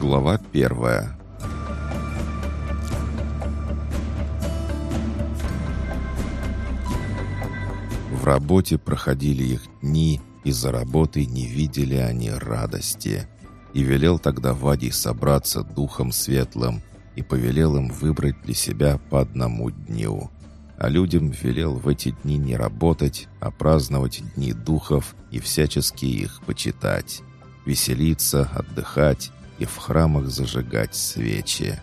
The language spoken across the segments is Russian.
Глава первая В работе проходили их дни, и за работой не видели они радости. И велел тогда Вадий собраться духом светлым, и повелел им выбрать для себя по одному дню. А людям велел в эти дни не работать, а праздновать дни духов и всячески их почитать, веселиться, отдыхать и в храмах зажигать свечи.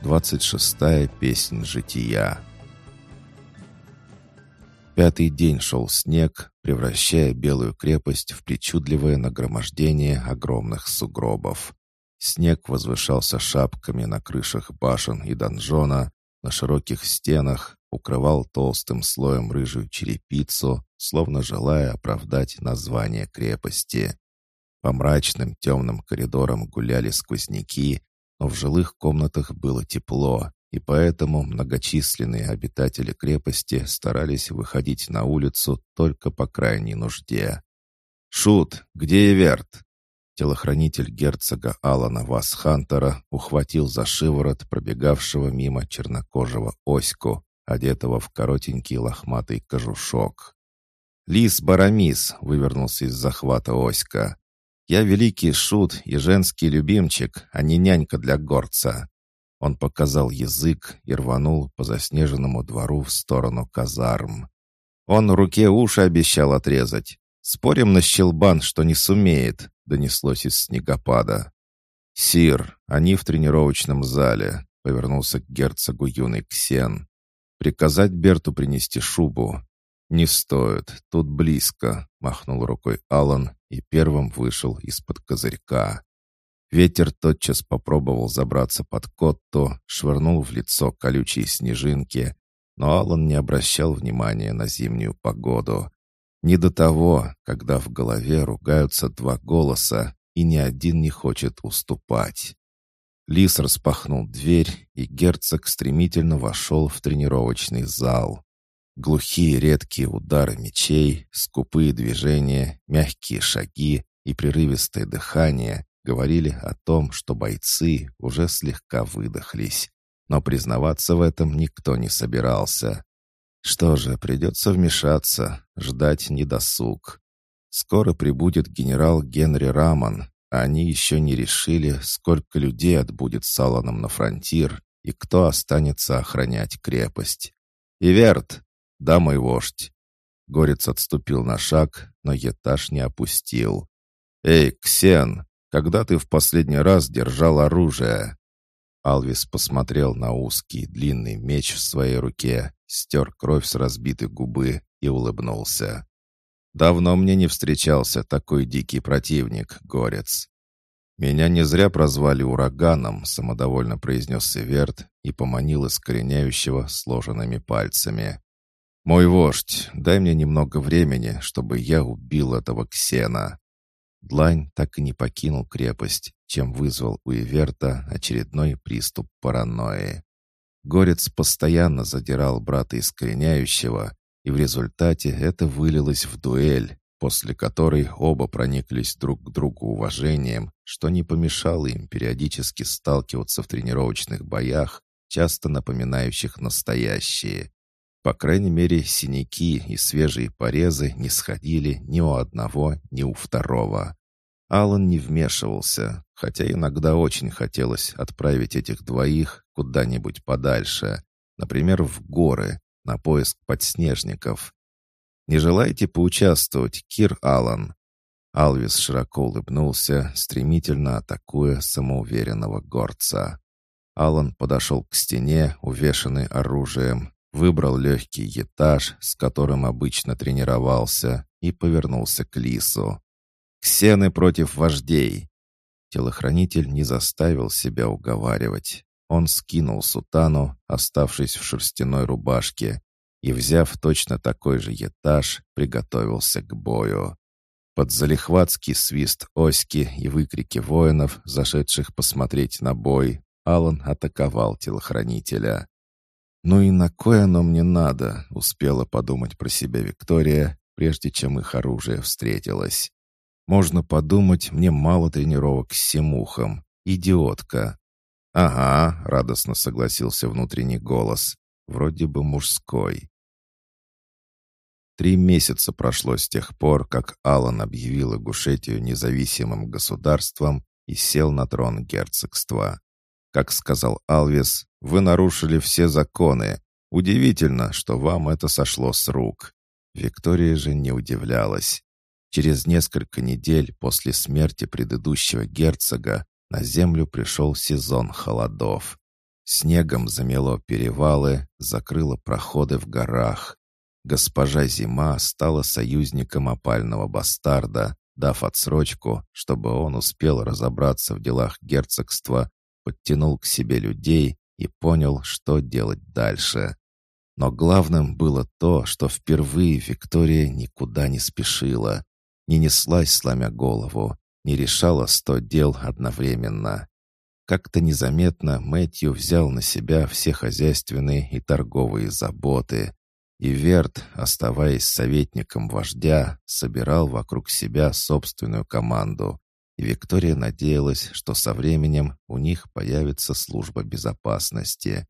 Двадцать шестая песнь жития. Пятый день шел снег, превращая Белую крепость в причудливое нагромождение огромных сугробов. Снег возвышался шапками на крышах башен и донжона, на широких стенах, укрывал толстым слоем рыжую черепицу, словно желая оправдать название крепости. По мрачным темным коридорам гуляли сквозняки, но в жилых комнатах было тепло, и поэтому многочисленные обитатели крепости старались выходить на улицу только по крайней нужде. «Шут, где Эверт?» Телохранитель герцога Алана Васхантера ухватил за шиворот пробегавшего мимо чернокожего оську, одетого в коротенький лохматый кожушок. «Лис Барамис!» — вывернулся из захвата оська. «Я великий шут и женский любимчик, а не нянька для горца!» Он показал язык и рванул по заснеженному двору в сторону казарм. Он руке уши обещал отрезать. Спорим на щелбан, что не сумеет донеслось из снегопада. «Сир, они в тренировочном зале», — повернулся к герцогу юный Ксен. «Приказать Берту принести шубу?» «Не стоит, тут близко», — махнул рукой Алан и первым вышел из-под козырька. Ветер тотчас попробовал забраться под котту, швырнул в лицо колючие снежинки, но Алан не обращал внимания на зимнюю погоду. Не до того, когда в голове ругаются два голоса, и ни один не хочет уступать. Лис распахнул дверь, и герцог стремительно вошел в тренировочный зал. Глухие редкие удары мечей, скупые движения, мягкие шаги и прерывистое дыхание говорили о том, что бойцы уже слегка выдохлись. Но признаваться в этом никто не собирался. Что же, придется вмешаться, ждать недосуг. Скоро прибудет генерал Генри Раман, а они еще не решили, сколько людей отбудет с Алланом на фронтир и кто останется охранять крепость. «Иверт! Да, мой вождь!» Горец отступил на шаг, но етаж не опустил. «Эй, Ксен, когда ты в последний раз держал оружие?» Алвис посмотрел на узкий длинный меч в своей руке, стер кровь с разбитой губы и улыбнулся. «Давно мне не встречался такой дикий противник, горец». «Меня не зря прозвали ураганом», — самодовольно произнес Северт и поманил искореняющего сложенными пальцами. «Мой вождь, дай мне немного времени, чтобы я убил этого Ксена». Длань так и не покинул крепость, чем вызвал у Иверта очередной приступ паранойи. Горец постоянно задирал брата искореняющего, и в результате это вылилось в дуэль, после которой оба прониклись друг к другу уважением, что не помешало им периодически сталкиваться в тренировочных боях, часто напоминающих настоящие. По крайней мере, синяки и свежие порезы не сходили ни у одного, ни у второго. Алан не вмешивался, хотя иногда очень хотелось отправить этих двоих куда-нибудь подальше, например, в горы, на поиск подснежников. «Не желаете поучаствовать, Кир Алан?» Алвис широко улыбнулся, стремительно атакуя самоуверенного горца. Алан подошел к стене, увешанной оружием, выбрал легкий этаж, с которым обычно тренировался, и повернулся к Лису. «Ксены против вождей!» Телохранитель не заставил себя уговаривать. Он скинул сутану, оставшись в шерстяной рубашке, и, взяв точно такой же этаж, приготовился к бою. Под залихватский свист оськи и выкрики воинов, зашедших посмотреть на бой, Алан атаковал телохранителя. «Ну и на кое оно мне надо?» — успела подумать про себя Виктория, прежде чем их оружие встретилось. Можно подумать, мне мало тренировок с семухом, идиотка». «Ага», — радостно согласился внутренний голос, вроде бы мужской. Три месяца прошло с тех пор, как Алан объявил Ингушетию независимым государством и сел на трон герцогства. Как сказал Алвис, вы нарушили все законы. Удивительно, что вам это сошло с рук. Виктория же не удивлялась. Через несколько недель после смерти предыдущего герцога на землю пришел сезон холодов. Снегом замело перевалы, закрыло проходы в горах. Госпожа Зима стала союзником опального бастарда, дав отсрочку, чтобы он успел разобраться в делах герцогства, подтянул к себе людей и понял, что делать дальше. Но главным было то, что впервые Виктория никуда не спешила, не неслась, сломя голову, не решала сто дел одновременно. Как-то незаметно Мэтью взял на себя все хозяйственные и торговые заботы, и Верт, оставаясь советником вождя, собирал вокруг себя собственную команду. И Виктория надеялась, что со временем у них появится служба безопасности.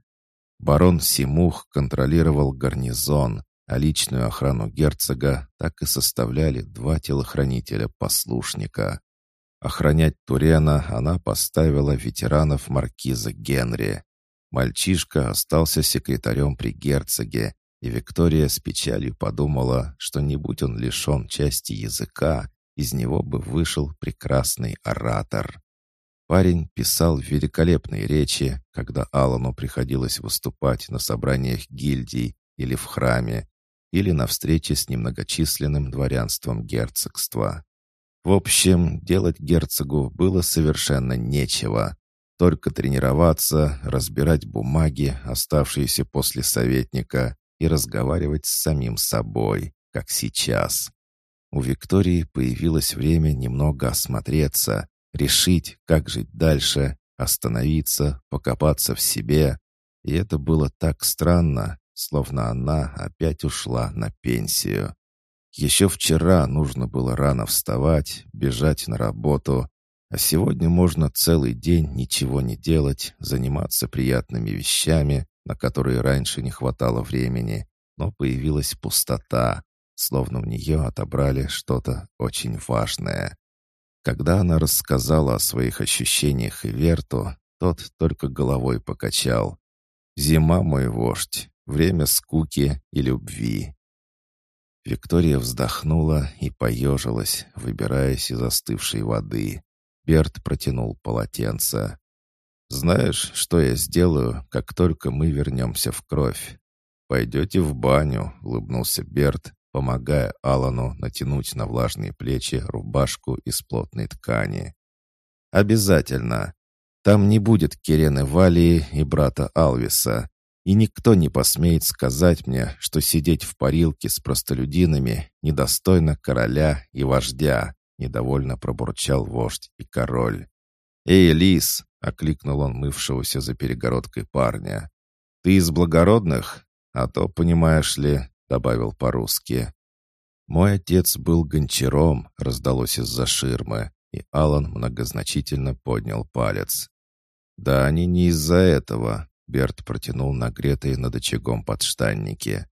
Барон Симух контролировал гарнизон, а личную охрану герцога так и составляли два телохранителя-послушника. Охранять Турена она поставила ветеранов маркиза Генри. Мальчишка остался секретарем при герцоге, и Виктория с печалью подумала, что не будь он лишен части языка, из него бы вышел прекрасный оратор. Парень писал великолепные речи, когда Алану приходилось выступать на собраниях гильдий или в храме, или на встрече с немногочисленным дворянством герцогства. В общем, делать герцогу было совершенно нечего. Только тренироваться, разбирать бумаги, оставшиеся после советника, и разговаривать с самим собой, как сейчас. У Виктории появилось время немного осмотреться, решить, как жить дальше, остановиться, покопаться в себе. И это было так странно, словно она опять ушла на пенсию. Еще вчера нужно было рано вставать, бежать на работу, а сегодня можно целый день ничего не делать, заниматься приятными вещами, на которые раньше не хватало времени, но появилась пустота, словно в нее отобрали что-то очень важное. Когда она рассказала о своих ощущениях Иверту, тот только головой покачал. «Зима, мой вождь, время скуки и любви». Виктория вздохнула и поежилась, выбираясь из остывшей воды. Берт протянул полотенце. «Знаешь, что я сделаю, как только мы вернемся в кровь?» «Пойдете в баню», — улыбнулся Берт, помогая Алану натянуть на влажные плечи рубашку из плотной ткани. «Обязательно. Там не будет Кирены Валии и брата Алвиса, и никто не посмеет сказать мне, что сидеть в парилке с простолюдинами недостойно короля и вождя», — недовольно пробурчал вождь и король. «Эй, лис!» — окликнул он мывшегося за перегородкой парня. «Ты из благородных? А то, понимаешь ли, — добавил по-русски. «Мой отец был гончаром», — раздалось из-за ширмы, и Алан многозначительно поднял палец. «Да они не из-за этого», — Берт протянул нагретые над очагом подштанники.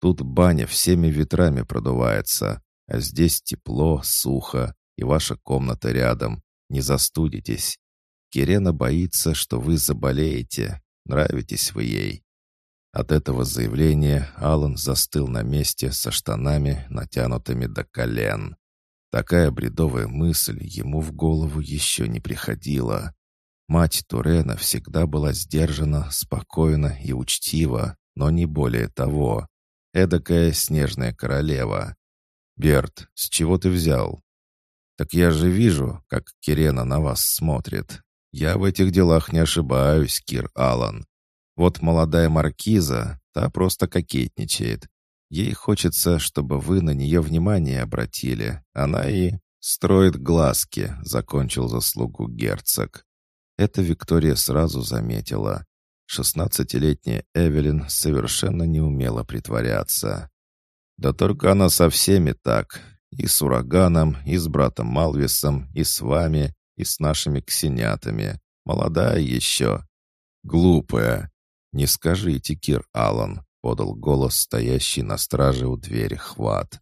«Тут баня всеми ветрами продувается, а здесь тепло, сухо, и ваша комната рядом. Не застудитесь. Кирена боится, что вы заболеете. Нравитесь вы ей». От этого заявления Алан застыл на месте со штанами, натянутыми до колен. Такая бредовая мысль ему в голову еще не приходила. Мать Турена всегда была сдержана, спокойна и учтива, но не более того. Эдакая снежная королева. «Берт, с чего ты взял?» «Так я же вижу, как Кирена на вас смотрит. Я в этих делах не ошибаюсь, Кир Аллан. Вот молодая маркиза, та просто кокетничает. Ей хочется, чтобы вы на нее внимание обратили. Она и строит глазки», — закончил заслугу герцог. Это Виктория сразу заметила. Шестнадцатилетняя Эвелин совершенно не умела притворяться. Да только она со всеми так. И с ураганом, и с братом Малвисом, и с вами, и с нашими ксенятами. Молодая еще». «Глупая». «Не скажите, Кир Аллан», — подал голос стоящий на страже у двери хват.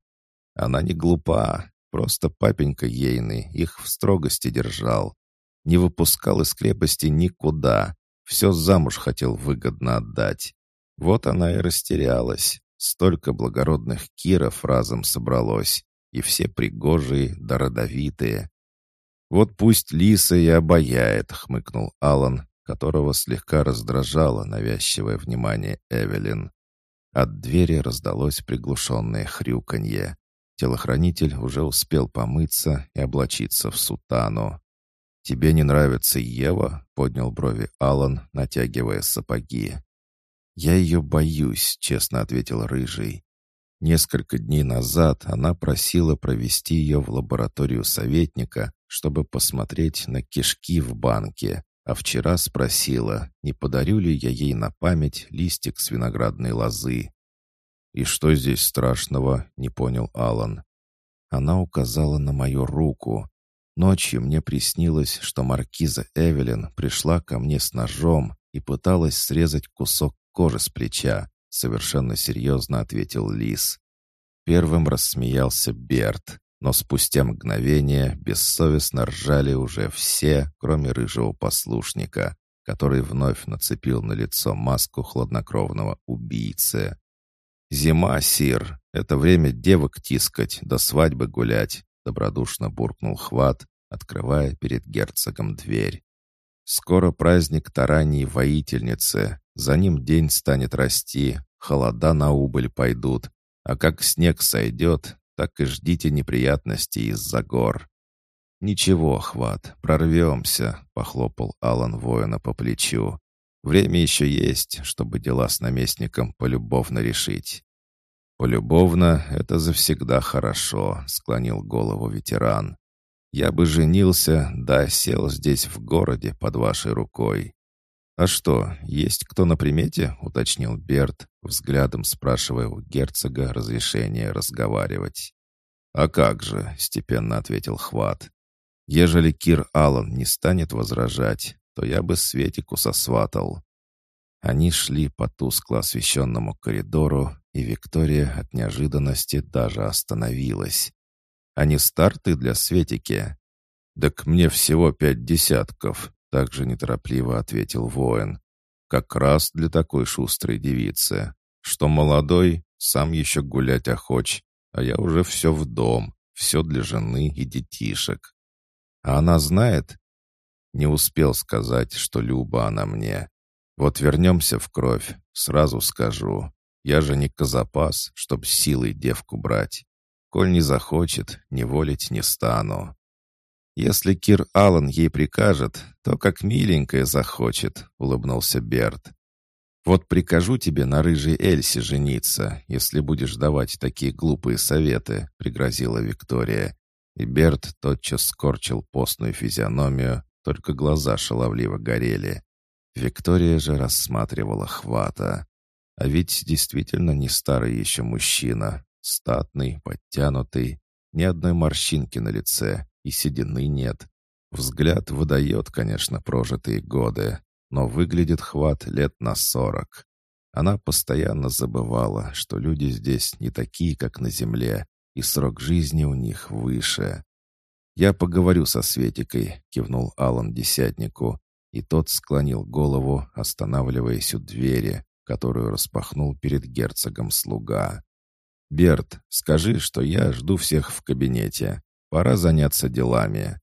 «Она не глупа, просто папенька ейный их в строгости держал. Не выпускал из крепости никуда, все замуж хотел выгодно отдать. Вот она и растерялась. Столько благородных киров разом собралось, и все пригожие да родовитые. «Вот пусть Лиса и обаяет», — хмыкнул Алан, которого слегка раздражало навязчивое внимание Эвелин. От двери раздалось приглушенное хрюканье. Телохранитель уже успел помыться и облачиться в сутану. «Тебе не нравится Ева?» — поднял брови Алан, натягивая сапоги. «Я ее боюсь», — честно ответил Рыжий. Несколько дней назад она просила провести ее в лабораторию советника, чтобы посмотреть на кишки в банке, а вчера спросила, не подарю ли я ей на память листик с виноградной лозы. «И что здесь страшного?» — не понял Алан. Она указала на мою руку. Ночью мне приснилось, что маркиза Эвелин пришла ко мне с ножом и пыталась срезать кусок кожи с плеча, совершенно серьезно ответил Лис. Первым рассмеялся Берт, но спустя мгновение бессовестно ржали уже все, кроме рыжего послушника, который вновь нацепил на лицо маску хладнокровного убийцы. «Зима, Сир, это время девок тискать, до свадьбы гулять», добродушно буркнул Хват, открывая перед герцогом дверь. «Скоро праздник тараньей воительницы, за ним день станет расти, холода на убыль пойдут, а как снег сойдет, так и ждите неприятностей из-за гор». «Ничего, Хват, прорвемся», — похлопал Алан воина по плечу. Время еще есть, чтобы дела с наместником полюбовно решить. «Полюбовно — это завсегда хорошо», — склонил голову ветеран. «Я бы женился, да сел здесь в городе под вашей рукой». «А что, есть кто на примете?» — уточнил Берт, взглядом спрашивая у герцога разрешения разговаривать. «А как же?» — степенно ответил Хват. «Ежели Кир Аллан не станет возражать, то я бы Светику сосватал». Они шли по тускло освещенному коридору, и Виктория от неожиданности даже остановилась. «Они старты для Светики?» «Так мне всего пять десятков», — также неторопливо ответил воин. «Как раз для такой шустрой девицы. Что молодой, сам еще гулять охоч, а я уже все в дом, все для жены и детишек. А она знает, не успел сказать, что Люба она мне. Вот вернемся в кровь, сразу скажу. Я же не козапас, чтоб силой девку брать. Коль не захочет, не волить не стану. Если Кир Аллан ей прикажет, то как миленькая захочет, улыбнулся Берт. Вот прикажу тебе на рыжей Эльсе жениться, если будешь давать такие глупые советы, пригрозила Виктория. И Берт тотчас скорчил постную физиономию, только глаза шаловливо горели. Виктория же рассматривала хвата. А ведь действительно не старый еще мужчина. Статный, подтянутый, ни одной морщинки на лице, и седины нет. Взгляд выдает, конечно, прожитые годы, но выглядит хват лет на сорок. Она постоянно забывала, что люди здесь не такие, как на земле, и срок жизни у них выше. «Я поговорю со Светикой», — кивнул Алан десятнику, и тот склонил голову, останавливаясь у двери, которую распахнул перед герцогом слуга. «Берт, скажи, что я жду всех в кабинете. Пора заняться делами».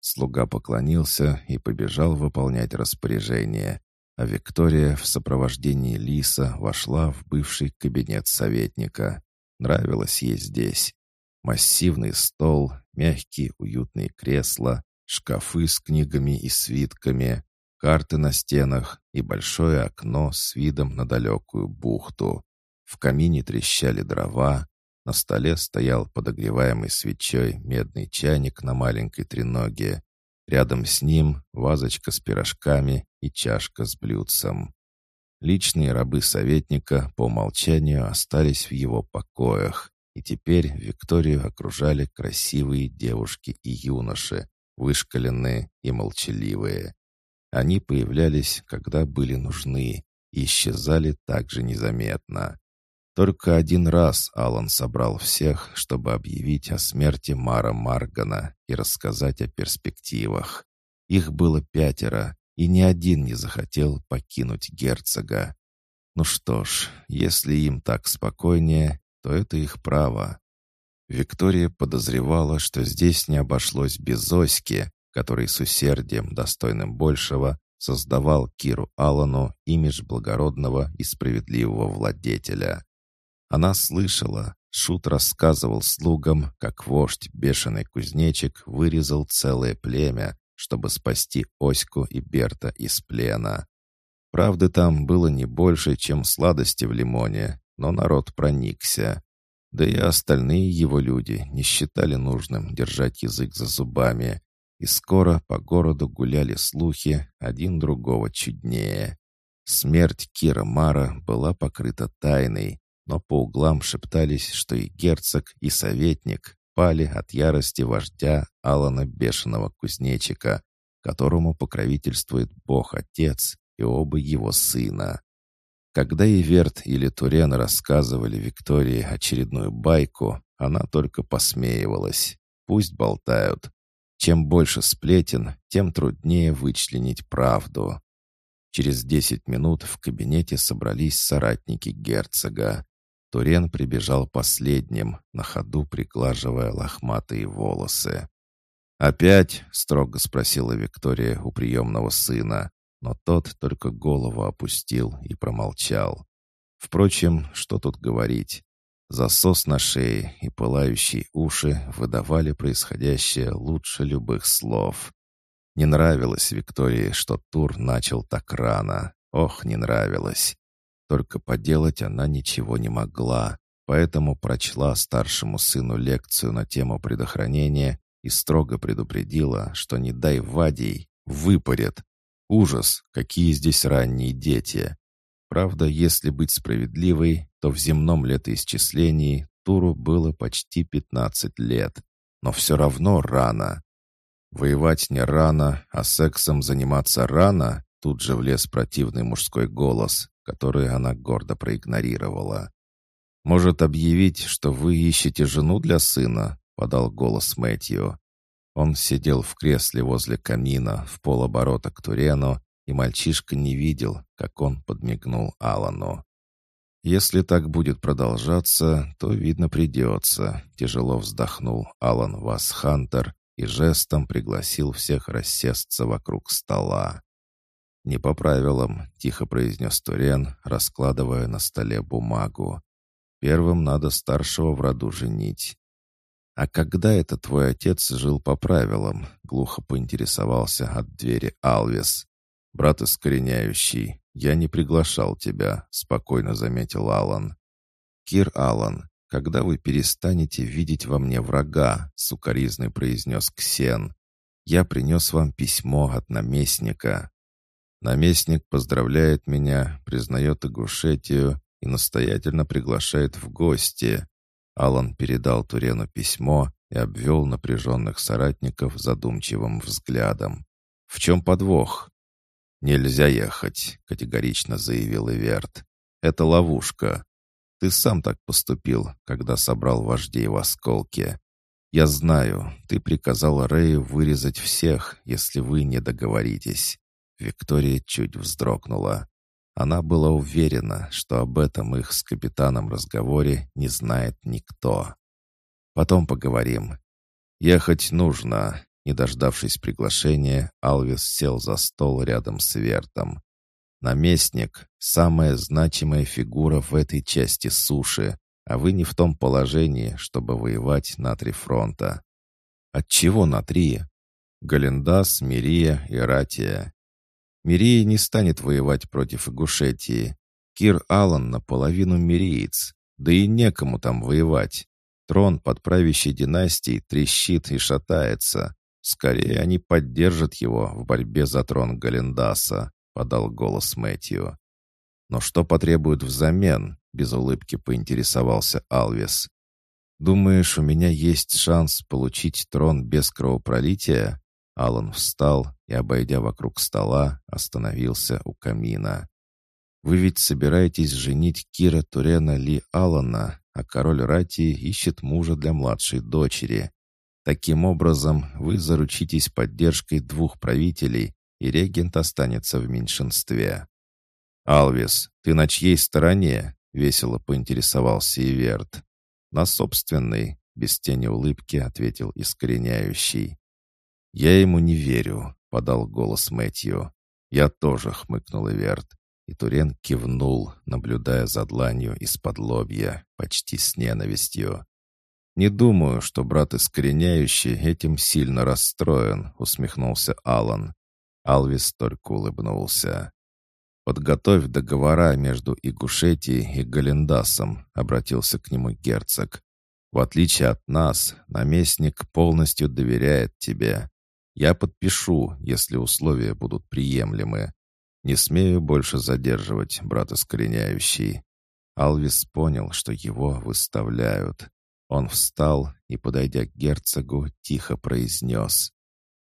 Слуга поклонился и побежал выполнять распоряжение, а Виктория в сопровождении Лиса вошла в бывший кабинет советника. Нравилось ей здесь. Массивный стол, мягкие уютные кресла, шкафы с книгами и свитками, карты на стенах и большое окно с видом на далекую бухту. В камине трещали дрова, на столе стоял подогреваемый свечой медный чайник на маленькой треноге. Рядом с ним вазочка с пирожками и чашка с блюдцем. Личные рабы советника по умолчанию остались в его покоях, и теперь Викторию окружали красивые девушки и юноши, вышкаленные и молчаливые. Они появлялись, когда были нужны, и исчезали так же незаметно. Только один раз Алан собрал всех, чтобы объявить о смерти Мара Маргана и рассказать о перспективах. Их было пятеро, и ни один не захотел покинуть герцога. Ну что ж, если им так спокойнее, то это их право. Виктория подозревала, что здесь не обошлось без Оськи, который с усердием, достойным большего, создавал Киру Аллану имидж благородного и справедливого владетеля. Она слышала, Шут рассказывал слугам, как вождь бешеный кузнечик вырезал целое племя, чтобы спасти Оську и Берта из плена. Правды там было не больше, чем сладости в лимоне, но народ проникся. Да и остальные его люди не считали нужным держать язык за зубами, и скоро по городу гуляли слухи, один другого чуднее. Смерть Кира Мара была покрыта тайной, но по углам шептались, что и герцог, и советник пали от ярости вождя Алана Бешеного Кузнечика, которому покровительствует Бог-Отец и оба его сына. Когда Иверт или Турен рассказывали Виктории очередную байку, она только посмеивалась. Пусть болтают. Чем больше сплетен, тем труднее вычленить правду. Через десять минут в кабинете собрались соратники герцога. Турен прибежал последним, на ходу приглаживая лохматые волосы. «Опять?» — строго спросила Виктория у приемного сына, но тот только голову опустил и промолчал. Впрочем, что тут говорить? Засос на шее и пылающие уши выдавали происходящее лучше любых слов. Не нравилось Виктории, что тур начал так рано. Ох, не нравилось. Только поделать она ничего не могла, поэтому прочла старшему сыну лекцию на тему предохранения и строго предупредила, что не дай Вадей, выпарят. Ужас, какие здесь ранние дети. Правда, если быть справедливой, то в земном летоисчислении Туру было почти 15 лет, но все равно рано. Воевать не рано, а сексом заниматься рано, тут же влез противный мужской голос, который она гордо проигнорировала. «Может объявить, что вы ищете жену для сына?» — подал голос Мэтью. Он сидел в кресле возле камина в полоборота к Турену, и мальчишка не видел, как он подмигнул Алану. «Если так будет продолжаться, то, видно, придется», — тяжело вздохнул Алан Васхантер и жестом пригласил всех рассесться вокруг стола. «Не по правилам», — тихо произнес Турен, раскладывая на столе бумагу. «Первым надо старшего в роду женить». «А когда это твой отец жил по правилам?» — глухо поинтересовался от двери Алвис. «Брат искореняющий, я не приглашал тебя», — спокойно заметил Алан. «Кир Алан, когда вы перестанете видеть во мне врага?» — сукоризный произнес Ксен. «Я принес вам письмо от наместника». Наместник поздравляет меня, признает Игушетию и настоятельно приглашает в гости. Алан передал Турену письмо и обвел напряженных соратников задумчивым взглядом. «В чем подвох?» «Нельзя ехать», — категорично заявил Иверт. «Это ловушка. Ты сам так поступил, когда собрал вождей в осколке. Я знаю, ты приказал Рэю вырезать всех, если вы не договоритесь. Виктория чуть вздрогнула. Она была уверена, что об этом их с капитаном разговоре не знает никто. «Потом поговорим. Ехать нужно». Не дождавшись приглашения, Алвис сел за стол рядом с Вертом. «Наместник — самая значимая фигура в этой части суши, а вы не в том положении, чтобы воевать на три фронта». «Отчего на три?» «Галендас, Мирия и Ратия. Мирия не станет воевать против Игушетии. Кир Аллан наполовину мириец, да и некому там воевать. Трон под правящей династией трещит и шатается. Скорее они поддержат его в борьбе за трон Галендаса, подал голос Мэтью. Но что потребуют взамен? Без улыбки поинтересовался Алвес. «Думаешь, у меня есть шанс получить трон без кровопролития?» Алан встал и, обойдя вокруг стола, остановился у камина. «Вы ведь собираетесь женить Кира Турена Ли Алана, а король Ратии ищет мужа для младшей дочери. Таким образом, вы заручитесь поддержкой двух правителей, и регент останется в меньшинстве». «Алвис, ты на чьей стороне?» — весело поинтересовался Иверт. «На собственной», — без тени улыбки ответил искореняющий. «Я ему не верю», — подал голос Мэтью. «Я тоже», — хмыкнул Иверт. И Турен кивнул, наблюдая за дланью из-под лобья, почти с ненавистью. «Не думаю, что брат искореняющий этим сильно расстроен», — усмехнулся Алан. Алвис только улыбнулся. «Подготовь договора между Игушетией и Галендасом», — обратился к нему герцог. «В отличие от нас, наместник полностью доверяет тебе. Я подпишу, если условия будут приемлемы. Не смею больше задерживать, брат искореняющий». Алвис понял, что его выставляют. Он встал и, подойдя к герцогу, тихо произнес.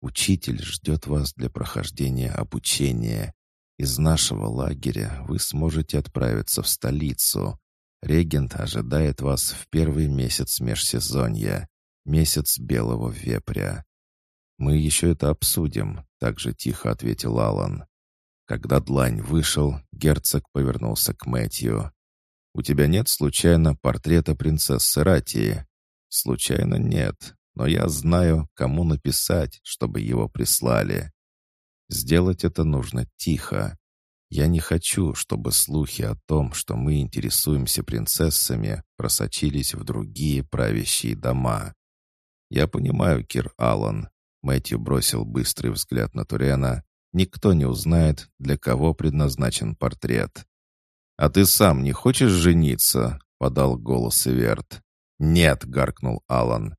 «Учитель ждет вас для прохождения обучения. Из нашего лагеря вы сможете отправиться в столицу. Регент ожидает вас в первый месяц межсезонья, месяц белого вепря. Мы еще это обсудим, также тихо ответил Алан. Когда длань вышел, герцог повернулся к Мэтью. «У тебя нет, случайно, портрета принцессы Ратии?» «Случайно нет, но я знаю, кому написать, чтобы его прислали. Сделать это нужно тихо. Я не хочу, чтобы слухи о том, что мы интересуемся принцессами, просочились в другие правящие дома. Я понимаю, Кир Аллан. Мэтью бросил быстрый взгляд на Турена. Никто не узнает, для кого предназначен портрет. «А ты сам не хочешь жениться?» — подал голос Иверт. «Нет!» — гаркнул Алан.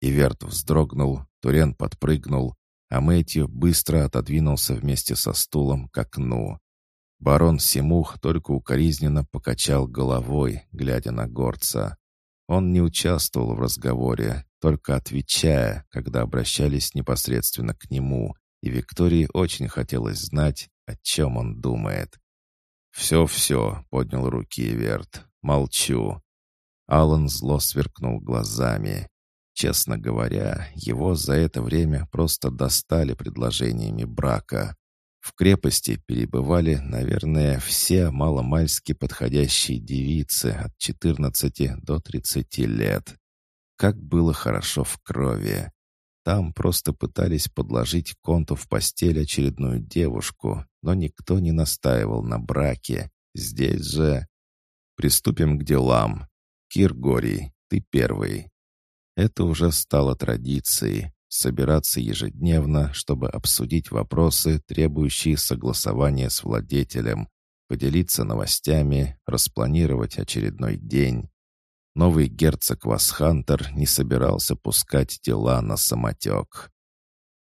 Иверт вздрогнул, Турен подпрыгнул, а Мэтью быстро отодвинулся вместе со стулом к окну. Барон Симух только укоризненно покачал головой, глядя на горца. Он не участвовал в разговоре, только отвечая, когда обращались непосредственно к нему, и Виктории очень хотелось знать, о чем он думает. «Все-все», — поднял руки Эверт, — «молчу». Алан зло сверкнул глазами. Честно говоря, его за это время просто достали предложениями брака. В крепости перебывали, наверное, все маломальски подходящие девицы от 14 до 30 лет. Как было хорошо в крови. Там просто пытались подложить конту в постель очередную девушку, но никто не настаивал на браке. Здесь же... Приступим к делам. Кир Горий, ты первый. Это уже стало традицией — собираться ежедневно, чтобы обсудить вопросы, требующие согласования с владетелем, поделиться новостями, распланировать очередной день. Новый герцог Васхантер не собирался пускать дела на самотек.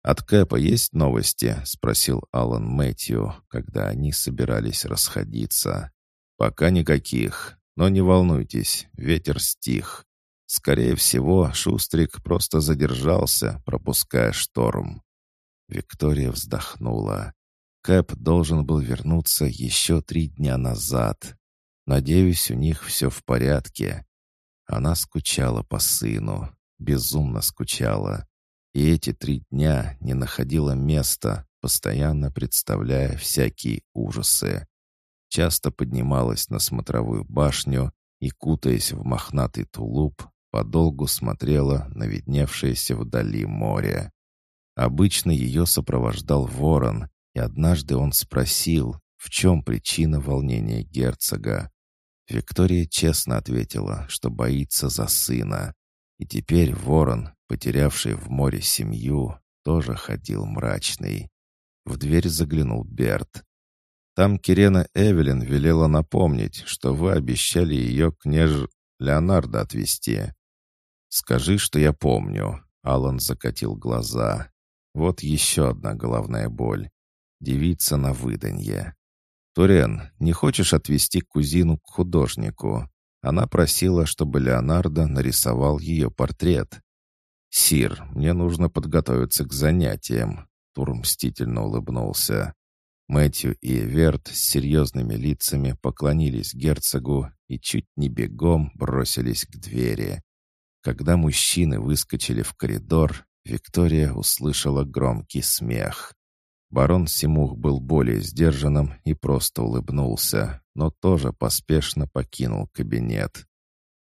«От Кэпа есть новости?» — спросил Алан Мэтью, когда они собирались расходиться. «Пока никаких, но не волнуйтесь, ветер стих. Скорее всего, Шустрик просто задержался, пропуская шторм. Виктория вздохнула. Кэп должен был вернуться еще три дня назад. Надеюсь, у них все в порядке. Она скучала по сыну, безумно скучала. И эти три дня не находила места, постоянно представляя всякие ужасы. Часто поднималась на смотровую башню и, кутаясь в мохнатый тулуп, подолгу смотрела на видневшееся вдали море. Обычно ее сопровождал ворон, и однажды он спросил, в чем причина волнения герцога. Виктория честно ответила, что боится за сына. И теперь ворон, потерявший в море семью, тоже ходил мрачный. В дверь заглянул Берт. «Там Кирена Эвелин велела напомнить, что вы обещали ее княж Леонардо отвезти. «Скажи, что я помню». Алан закатил глаза. «Вот еще одна головная боль. Девица на выданье. Турен, не хочешь отвезти кузину к художнику? Она просила, чтобы Леонардо нарисовал ее портрет». «Сир, мне нужно подготовиться к занятиям», — Тур мстительно улыбнулся. Мэтью и Эверт с серьезными лицами поклонились герцогу и чуть не бегом бросились к двери. Когда мужчины выскочили в коридор, Виктория услышала громкий смех. Барон Симух был более сдержанным и просто улыбнулся, но тоже поспешно покинул кабинет.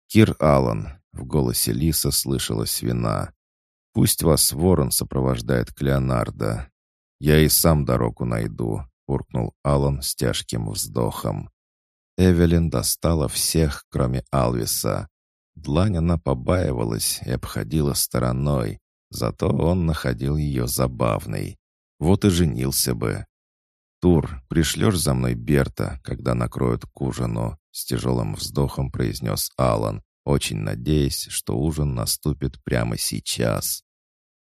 «Кир Аллан», — в голосе Лиса слышалась вина. «Пусть вас ворон сопровождает к Леонардо. Я и сам дорогу найду, буркнул Алан с тяжким вздохом. Эвелин достала всех, кроме Алвиса. Длань она побаивалась и обходила стороной, зато он находил ее забавной. Вот и женился бы. «Тур, пришлешь за мной Берта, когда накроют к ужину?» С тяжелым вздохом произнес Алан, очень надеясь, что ужин наступит прямо сейчас.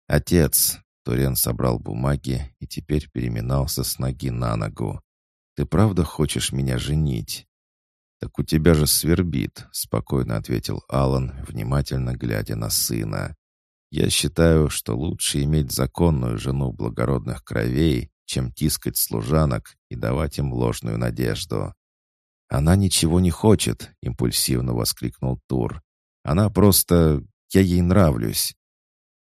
«Отец, Турен собрал бумаги и теперь переминался с ноги на ногу. «Ты правда хочешь меня женить?» «Так у тебя же свербит», — спокойно ответил Алан, внимательно глядя на сына. «Я считаю, что лучше иметь законную жену благородных кровей, чем тискать служанок и давать им ложную надежду». «Она ничего не хочет», — импульсивно воскликнул Тур. «Она просто... Я ей нравлюсь.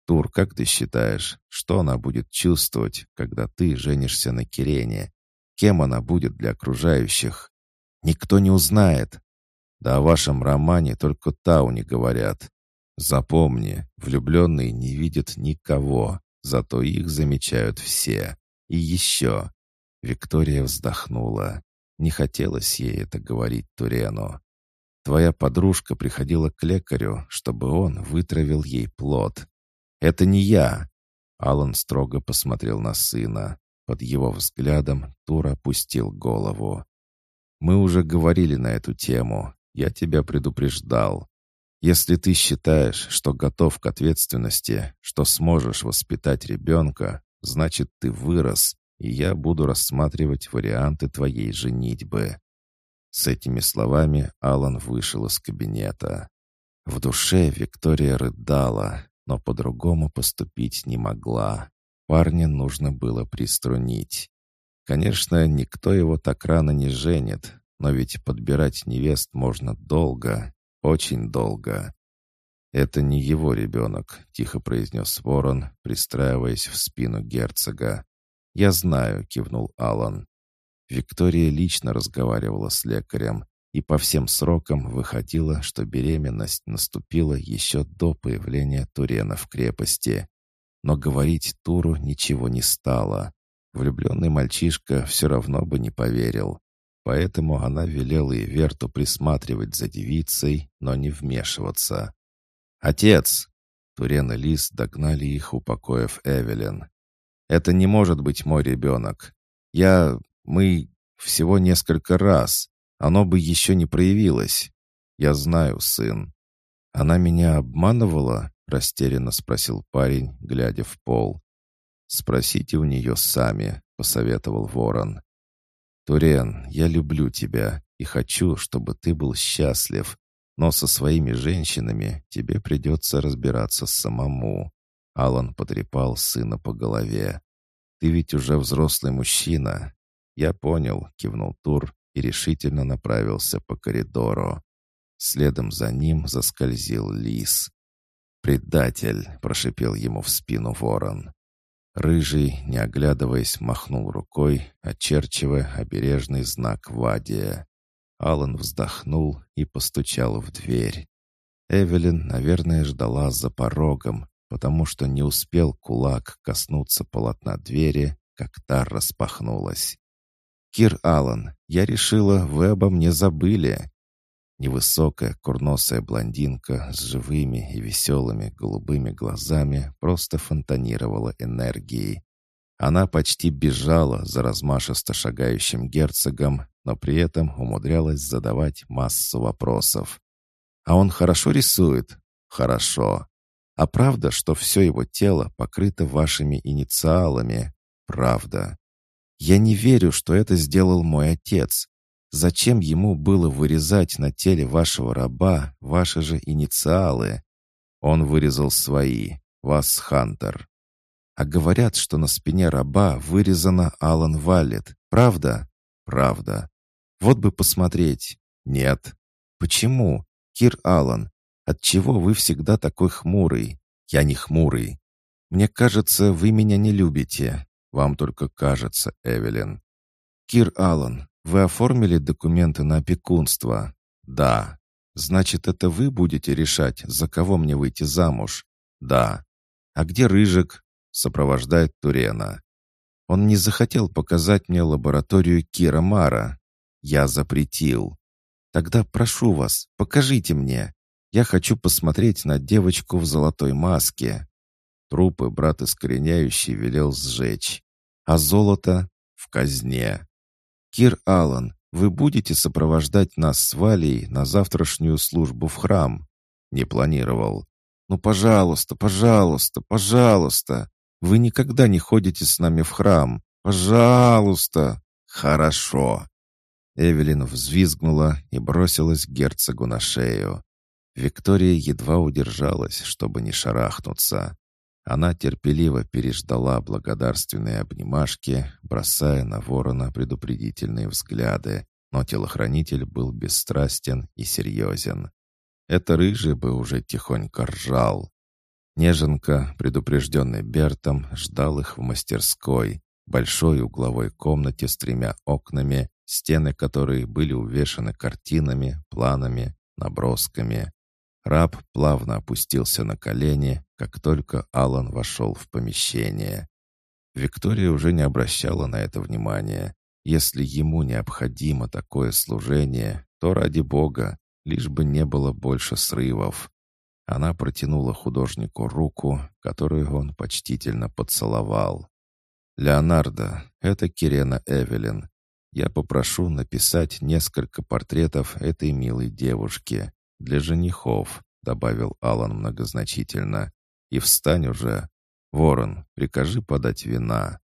Тур, как ты считаешь, что она будет чувствовать, когда ты женишься на Кирене? Кем она будет для окружающих? Никто не узнает. Да о вашем романе только Тауни говорят. Запомни, влюбленные не видят никого, зато их замечают все. И еще. Виктория вздохнула. Не хотелось ей это говорить Турену. Твоя подружка приходила к лекарю, чтобы он вытравил ей плод. «Это не я!» Алан строго посмотрел на сына. Под его взглядом Тур опустил голову. «Мы уже говорили на эту тему. Я тебя предупреждал. Если ты считаешь, что готов к ответственности, что сможешь воспитать ребенка, значит, ты вырос, и я буду рассматривать варианты твоей женитьбы». С этими словами Алан вышел из кабинета. В душе Виктория рыдала, но по-другому поступить не могла. Парня нужно было приструнить. Конечно, никто его так рано не женит, но ведь подбирать невест можно долго, очень долго. «Это не его ребенок», — тихо произнес ворон, пристраиваясь в спину герцога. «Я знаю», — кивнул Алан. Виктория лично разговаривала с лекарем, и по всем срокам выходило, что беременность наступила еще до появления Турена в крепости. Но говорить Туру ничего не стало. Влюбленный мальчишка все равно бы не поверил. Поэтому она велела и Верту присматривать за девицей, но не вмешиваться. «Отец!» Турен и Лис догнали их, упокоив Эвелин. «Это не может быть мой ребенок. Я... мы... всего несколько раз. Оно бы еще не проявилось. Я знаю, сын. Она меня обманывала? Растерянно спросил парень, глядя в пол. «Спросите у нее сами», — посоветовал ворон. «Турен, я люблю тебя и хочу, чтобы ты был счастлив, но со своими женщинами тебе придется разбираться самому». Алан потрепал сына по голове. «Ты ведь уже взрослый мужчина». «Я понял», — кивнул Тур и решительно направился по коридору. Следом за ним заскользил лис. «Предатель!» — прошипел ему в спину ворон. Рыжий, не оглядываясь, махнул рукой, очерчивая обережный знак Вадия. Алан вздохнул и постучал в дверь. Эвелин, наверное, ждала за порогом, потому что не успел кулак коснуться полотна двери, как та распахнулась. «Кир Аллан, я решила, вы обо мне забыли». Невысокая, курносая блондинка с живыми и веселыми голубыми глазами просто фонтанировала энергией. Она почти бежала за размашисто шагающим герцогом, но при этом умудрялась задавать массу вопросов. «А он хорошо рисует?» «Хорошо. А правда, что все его тело покрыто вашими инициалами?» «Правда. Я не верю, что это сделал мой отец. Зачем ему было вырезать на теле вашего раба ваши же инициалы? Он вырезал свои. вас Хантер. А говорят, что на спине раба вырезана Алан Валлет. Правда? Правда. Вот бы посмотреть. Нет. Почему? Кир Алан, отчего вы всегда такой хмурый? Я не хмурый. Мне кажется, вы меня не любите. Вам только кажется, Эвелин. Кир Алан, вы оформили документы на опекунство? Да. Значит, это вы будете решать, за кого мне выйти замуж? Да. А где Рыжик? Сопровождает Турена. Он не захотел показать мне лабораторию Кира Мара. Я запретил. Тогда прошу вас, покажите мне. Я хочу посмотреть на девочку в золотой маске. Трупы брат Искореняющий велел сжечь. А золото в казне. Кир Аллан, вы будете сопровождать нас с Валей на завтрашнюю службу в храм?» «Не планировал». «Ну, пожалуйста, пожалуйста, пожалуйста. Вы никогда не ходите с нами в храм. Пожалуйста». «Хорошо». Эвелин взвизгнула и бросилась герцогу на шею. Виктория едва удержалась, чтобы не шарахнуться. Она терпеливо переждала благодарственные обнимашки, бросая на ворона предупредительные взгляды, но телохранитель был бесстрастен и серьезен. Это рыжий бы уже тихонько ржал. Неженка, предупрежденный Бертом, ждал их в мастерской, большой угловой комнате с тремя окнами, стены которой были увешаны картинами, планами, набросками. Раб плавно опустился на колени, как только Алан вошел в помещение. Виктория уже не обращала на это внимания. Если ему необходимо такое служение, то ради бога, лишь бы не было больше срывов. Она протянула художнику руку, которую он почтительно поцеловал. «Леонардо, это Кирена Эвелин. Я попрошу написать несколько портретов этой милой девушки для женихов», — добавил Алан многозначительно. «И встань уже. Ворон, прикажи подать вина».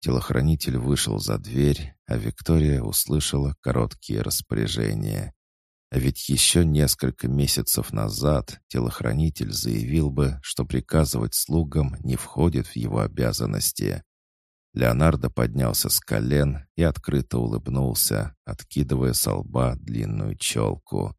Телохранитель вышел за дверь, а Виктория услышала короткие распоряжения. А ведь еще несколько месяцев назад телохранитель заявил бы, что приказывать слугам не входит в его обязанности. Леонардо поднялся с колен и открыто улыбнулся, откидывая со лба длинную челку.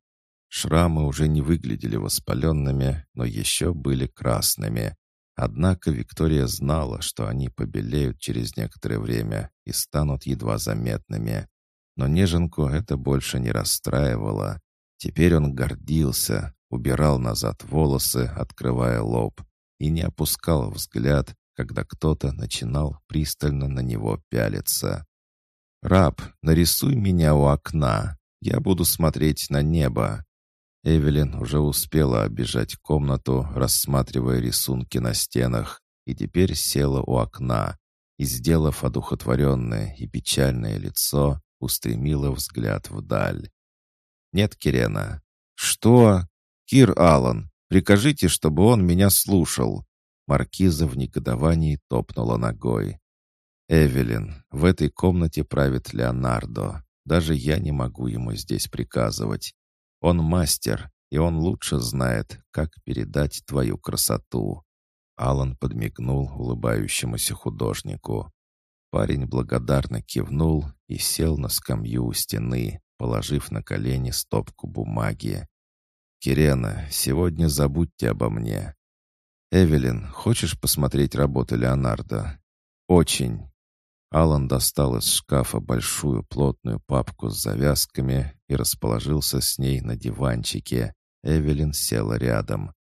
Шрамы уже не выглядели воспаленными, но еще были красными. Однако Виктория знала, что они побелеют через некоторое время и станут едва заметными. Но неженку это больше не расстраивало. Теперь он гордился, убирал назад волосы, открывая лоб, и не опускал взгляд, когда кто-то начинал пристально на него пялиться. «Раб, нарисуй меня у окна. Я буду смотреть на небо». Эвелин уже успела обижать комнату, рассматривая рисунки на стенах, и теперь села у окна и, сделав одухотворенное и печальное лицо, устремила взгляд вдаль. «Нет, Кирена». «Что?» «Кир Аллан, прикажите, чтобы он меня слушал». Маркиза в негодовании топнула ногой. «Эвелин, в этой комнате правит Леонардо. Даже я не могу ему здесь приказывать. Он мастер, и он лучше знает, как передать твою красоту». Алан подмигнул улыбающемуся художнику. Парень благодарно кивнул и сел на скамью у стены, положив на колени стопку бумаги. «Кирена, сегодня забудьте обо мне. Эвелин, хочешь посмотреть работы Леонардо?» «Очень. Алан достал из шкафа большую плотную папку с завязками и расположился с ней на диванчике. Эвелин села рядом.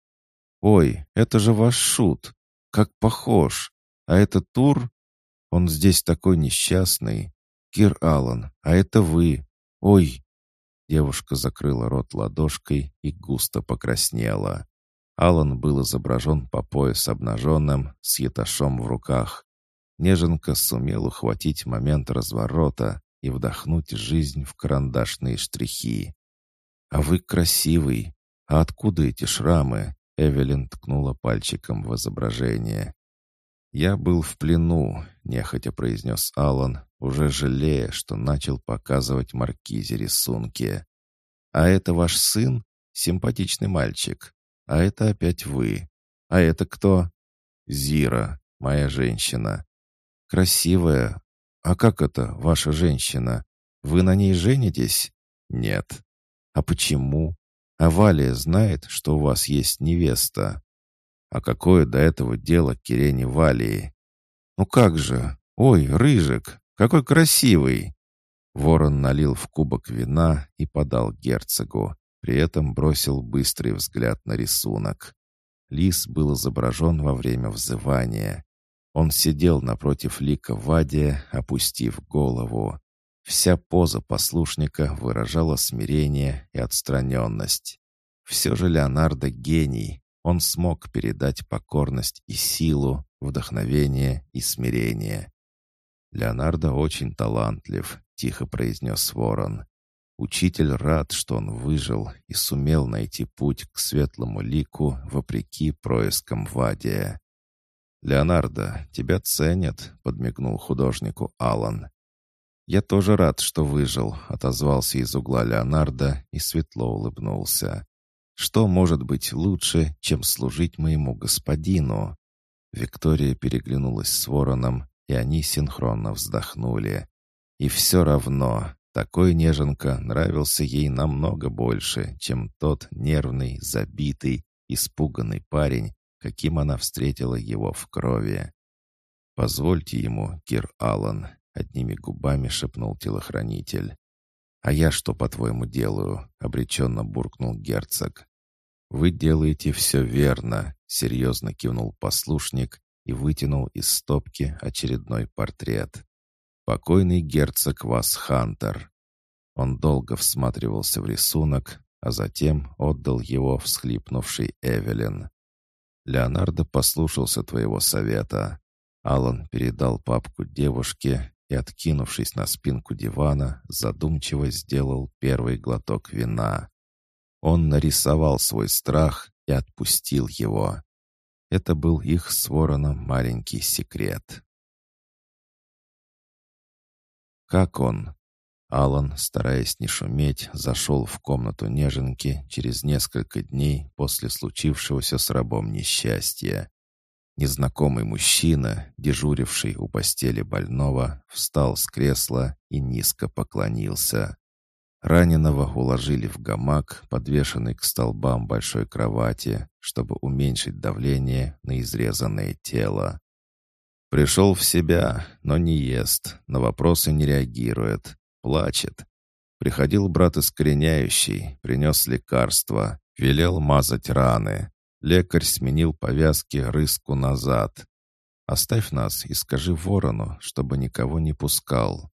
«Ой, это же ваш шут! Как похож! А это Тур? Он здесь такой несчастный. Кир Аллан, а это вы! Ой!» Девушка закрыла рот ладошкой и густо покраснела. Алан был изображен по пояс обнаженным, с яташом в руках. Неженка сумел ухватить момент разворота и вдохнуть жизнь в карандашные штрихи. «А вы красивый! А откуда эти шрамы?» Эвелин ткнула пальчиком в изображение. «Я был в плену», — нехотя произнес Алан, уже жалея, что начал показывать Маркизе рисунки. «А это ваш сын? Симпатичный мальчик. А это опять вы. А это кто? Зира, моя женщина». «Красивая. А как это, ваша женщина? Вы на ней женитесь?» «Нет». «А почему? А Валия знает, что у вас есть невеста?» «А какое до этого дело Кирене Валии?» «Ну как же? Ой, Рыжик, какой красивый!» Ворон налил в кубок вина и подал герцогу. При этом бросил быстрый взгляд на рисунок. Лис был изображен во время взывания. Он сидел напротив лика Вадия, опустив голову. Вся поза послушника выражала смирение и отстраненность. Все же Леонардо гений. Он смог передать покорность и силу, вдохновение и смирение. Леонардо очень талантлив, тихо произнес Ворон. Учитель рад, что он выжил и сумел найти путь к светлому лику вопреки проискам Вадия. «Леонардо, тебя ценят», — подмигнул художнику Алан. «Я тоже рад, что выжил», — отозвался из угла Леонардо и светло улыбнулся. «Что может быть лучше, чем служить моему господину?» Виктория переглянулась с вороном, и они синхронно вздохнули. И все равно такой неженка нравился ей намного больше, чем тот нервный, забитый, испуганный парень, каким она встретила его в крови. «Позвольте ему, Кир Аллан», — одними губами шепнул телохранитель. «А я что, по-твоему, делаю?» — обреченно буркнул герцог. «Вы делаете все верно», — серьезно кивнул послушник и вытянул из стопки очередной портрет. Покойный герцог Вас Хантер. Он долго всматривался в рисунок, а затем отдал его всхлипнувшей Эвелин. «Леонардо послушался твоего совета». Алан передал папку девушке и, откинувшись на спинку дивана, задумчиво сделал первый глоток вина. Он нарисовал свой страх и отпустил его. Это был их с Вороном маленький секрет. «Как он?» Алан, стараясь не шуметь, зашел в комнату неженки через несколько дней после случившегося с рабом несчастья. Незнакомый мужчина, дежуривший у постели больного, встал с кресла и низко поклонился. Раненого уложили в гамак, подвешенный к столбам большой кровати, чтобы уменьшить давление на изрезанное тело. Пришел в себя, но не ест, на вопросы не реагирует, плачет. Приходил брат искореняющий, принес лекарства, велел мазать раны. Лекарь сменил повязки рыску назад. «Оставь нас и скажи ворону, чтобы никого не пускал».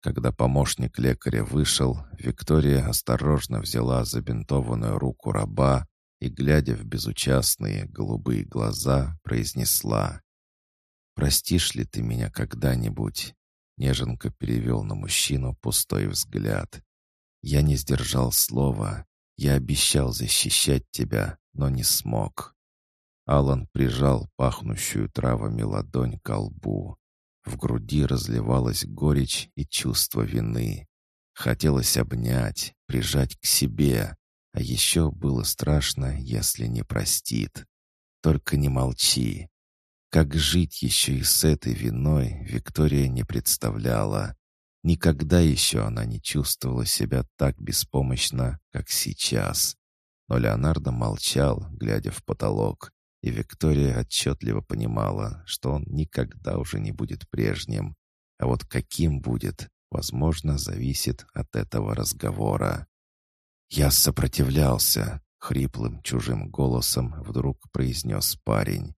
Когда помощник лекаря вышел, Виктория осторожно взяла забинтованную руку раба и, глядя в безучастные голубые глаза, произнесла «Простишь ли ты меня когда-нибудь?» Неженка перевел на мужчину пустой взгляд. «Я не сдержал слова. Я обещал защищать тебя, но не смог». Алан прижал пахнущую травами ладонь к лбу. В груди разливалась горечь и чувство вины. Хотелось обнять, прижать к себе, а еще было страшно, если не простит. Только не молчи, как жить еще и с этой виной Виктория не представляла. Никогда еще она не чувствовала себя так беспомощно, как сейчас. Но Леонардо молчал, глядя в потолок, и Виктория отчетливо понимала, что он никогда уже не будет прежним. А вот каким будет, возможно, зависит от этого разговора. «Я сопротивлялся», — хриплым чужим голосом вдруг произнес парень.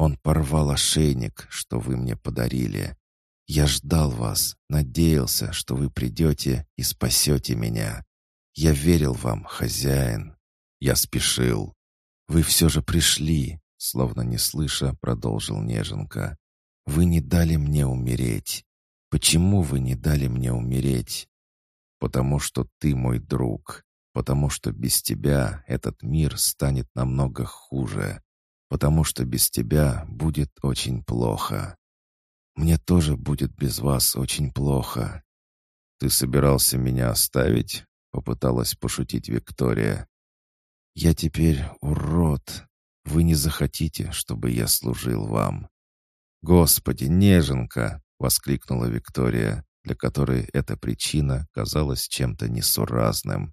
Он порвал ошейник, что вы мне подарили. Я ждал вас, надеялся, что вы придете и спасете меня. Я верил вам, хозяин. Я спешил. Вы все же пришли, словно не слыша, продолжил Неженка. Вы не дали мне умереть. Почему вы не дали мне умереть? Потому что ты мой друг. Потому что без тебя этот мир станет намного хуже потому что без тебя будет очень плохо. Мне тоже будет без вас очень плохо. Ты собирался меня оставить? Попыталась пошутить Виктория. Я теперь урод. Вы не захотите, чтобы я служил вам». «Господи, неженка!» — воскликнула Виктория, для которой эта причина казалась чем-то несуразным.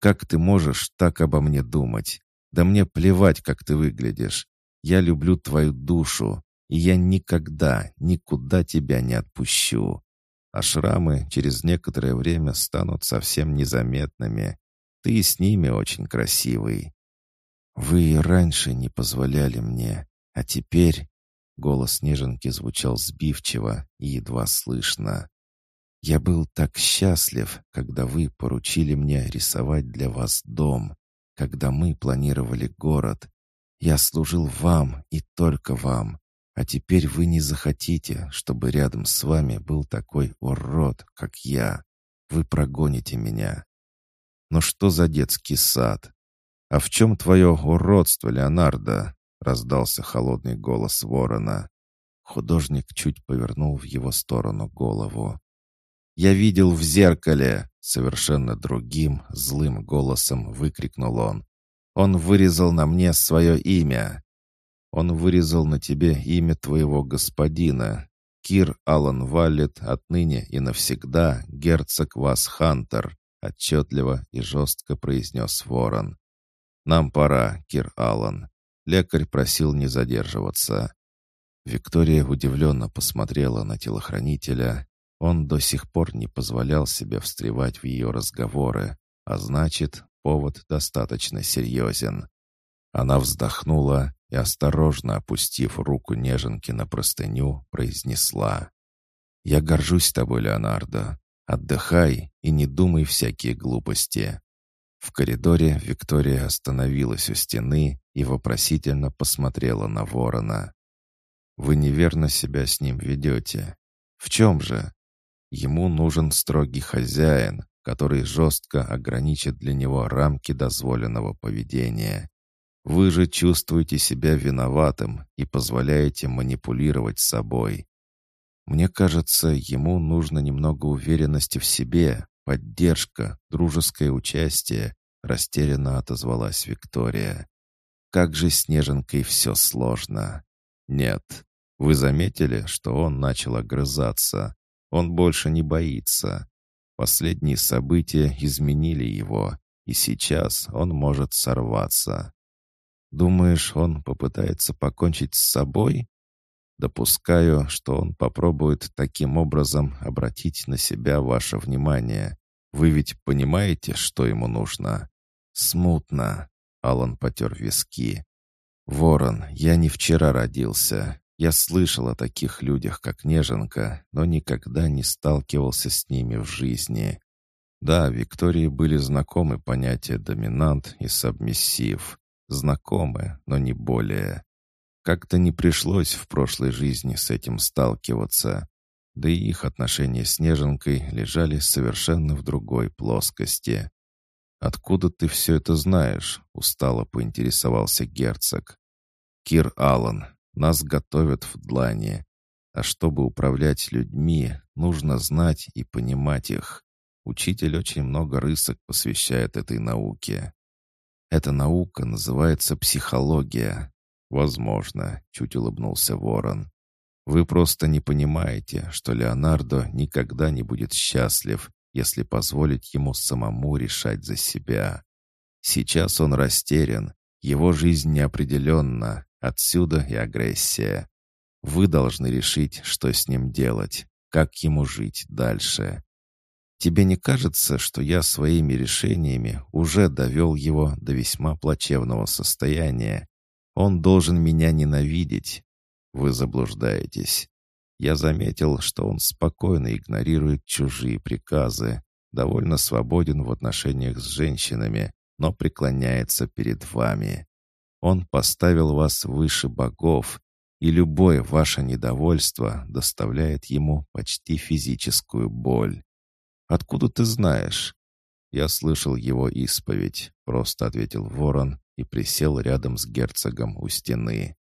«Как ты можешь так обо мне думать? Да мне плевать, как ты выглядишь. Я люблю твою душу, и я никогда, никуда тебя не отпущу. А шрамы через некоторое время станут совсем незаметными. Ты и с ними очень красивый. Вы и раньше не позволяли мне, а теперь...» Голос неженки звучал сбивчиво и едва слышно. «Я был так счастлив, когда вы поручили мне рисовать для вас дом, когда мы планировали город. Я служил вам и только вам. А теперь вы не захотите, чтобы рядом с вами был такой урод, как я. Вы прогоните меня. Но что за детский сад? А в чем твое уродство, Леонардо? Раздался холодный голос ворона. Художник чуть повернул в его сторону голову. «Я видел в зеркале!» Совершенно другим, злым голосом выкрикнул он. «Он вырезал на мне свое имя!» Он вырезал на тебе имя твоего господина. Кир Аллан Валлет отныне и навсегда герцог Вас Хантер, отчетливо и жестко произнес ворон. Нам пора, Кир Аллан. Лекарь просил не задерживаться. Виктория удивленно посмотрела на телохранителя. Он до сих пор не позволял себе встревать в ее разговоры, а значит, повод достаточно серьезен. Она вздохнула и, осторожно опустив руку неженки на простыню, произнесла. «Я горжусь тобой, Леонардо. Отдыхай и не думай всякие глупости». В коридоре Виктория остановилась у стены и вопросительно посмотрела на ворона. «Вы неверно себя с ним ведете. В чем же? Ему нужен строгий хозяин, который жестко ограничит для него рамки дозволенного поведения. Вы же чувствуете себя виноватым и позволяете манипулировать собой. Мне кажется, ему нужно немного уверенности в себе, поддержка, дружеское участие, растерянно отозвалась Виктория. Как же Снеженкой все сложно. Нет, вы заметили, что он начал огрызаться. Он больше не боится. Последние события изменили его, и сейчас он может сорваться. Думаешь, он попытается покончить с собой? Допускаю, что он попробует таким образом обратить на себя ваше внимание. Вы ведь понимаете, что ему нужно? Смутно. Алан потер виски. Ворон, я не вчера родился. Я слышал о таких людях, как Неженка, но никогда не сталкивался с ними в жизни. Да, Виктории были знакомы понятия «доминант» и «сабмиссив». Знакомы, но не более. Как-то не пришлось в прошлой жизни с этим сталкиваться. Да и их отношения с Неженкой лежали совершенно в другой плоскости. «Откуда ты все это знаешь?» — устало поинтересовался герцог. «Кир Аллан, нас готовят в длани. А чтобы управлять людьми, нужно знать и понимать их. Учитель очень много рысок посвящает этой науке. Эта наука называется психология. Возможно, чуть улыбнулся Ворон. Вы просто не понимаете, что Леонардо никогда не будет счастлив, если позволить ему самому решать за себя. Сейчас он растерян, его жизнь неопределенна, отсюда и агрессия. Вы должны решить, что с ним делать, как ему жить дальше. Тебе не кажется, что я своими решениями уже довел его до весьма плачевного состояния? Он должен меня ненавидеть. Вы заблуждаетесь. Я заметил, что он спокойно игнорирует чужие приказы, довольно свободен в отношениях с женщинами, но преклоняется перед вами. Он поставил вас выше богов, и любое ваше недовольство доставляет ему почти физическую боль. «Откуда ты знаешь?» «Я слышал его исповедь», — просто ответил ворон и присел рядом с герцогом у стены.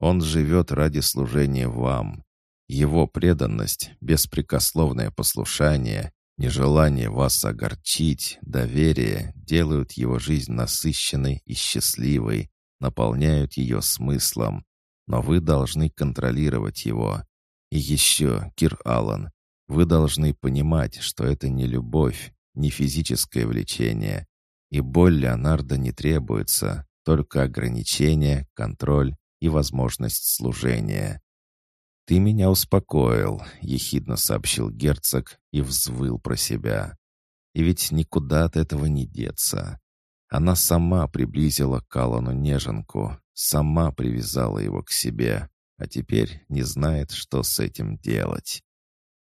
«Он живет ради служения вам. Его преданность, беспрекословное послушание, нежелание вас огорчить, доверие делают его жизнь насыщенной и счастливой, наполняют ее смыслом. Но вы должны контролировать его. И еще, Кир Аллан, вы должны понимать, что это не любовь, не физическое влечение. И боль Леонардо не требуется, только ограничение, контроль и возможность служения. «Ты меня успокоил», — ехидно сообщил герцог и взвыл про себя. «И ведь никуда от этого не деться. Она сама приблизила к Аллану неженку, сама привязала его к себе, а теперь не знает, что с этим делать.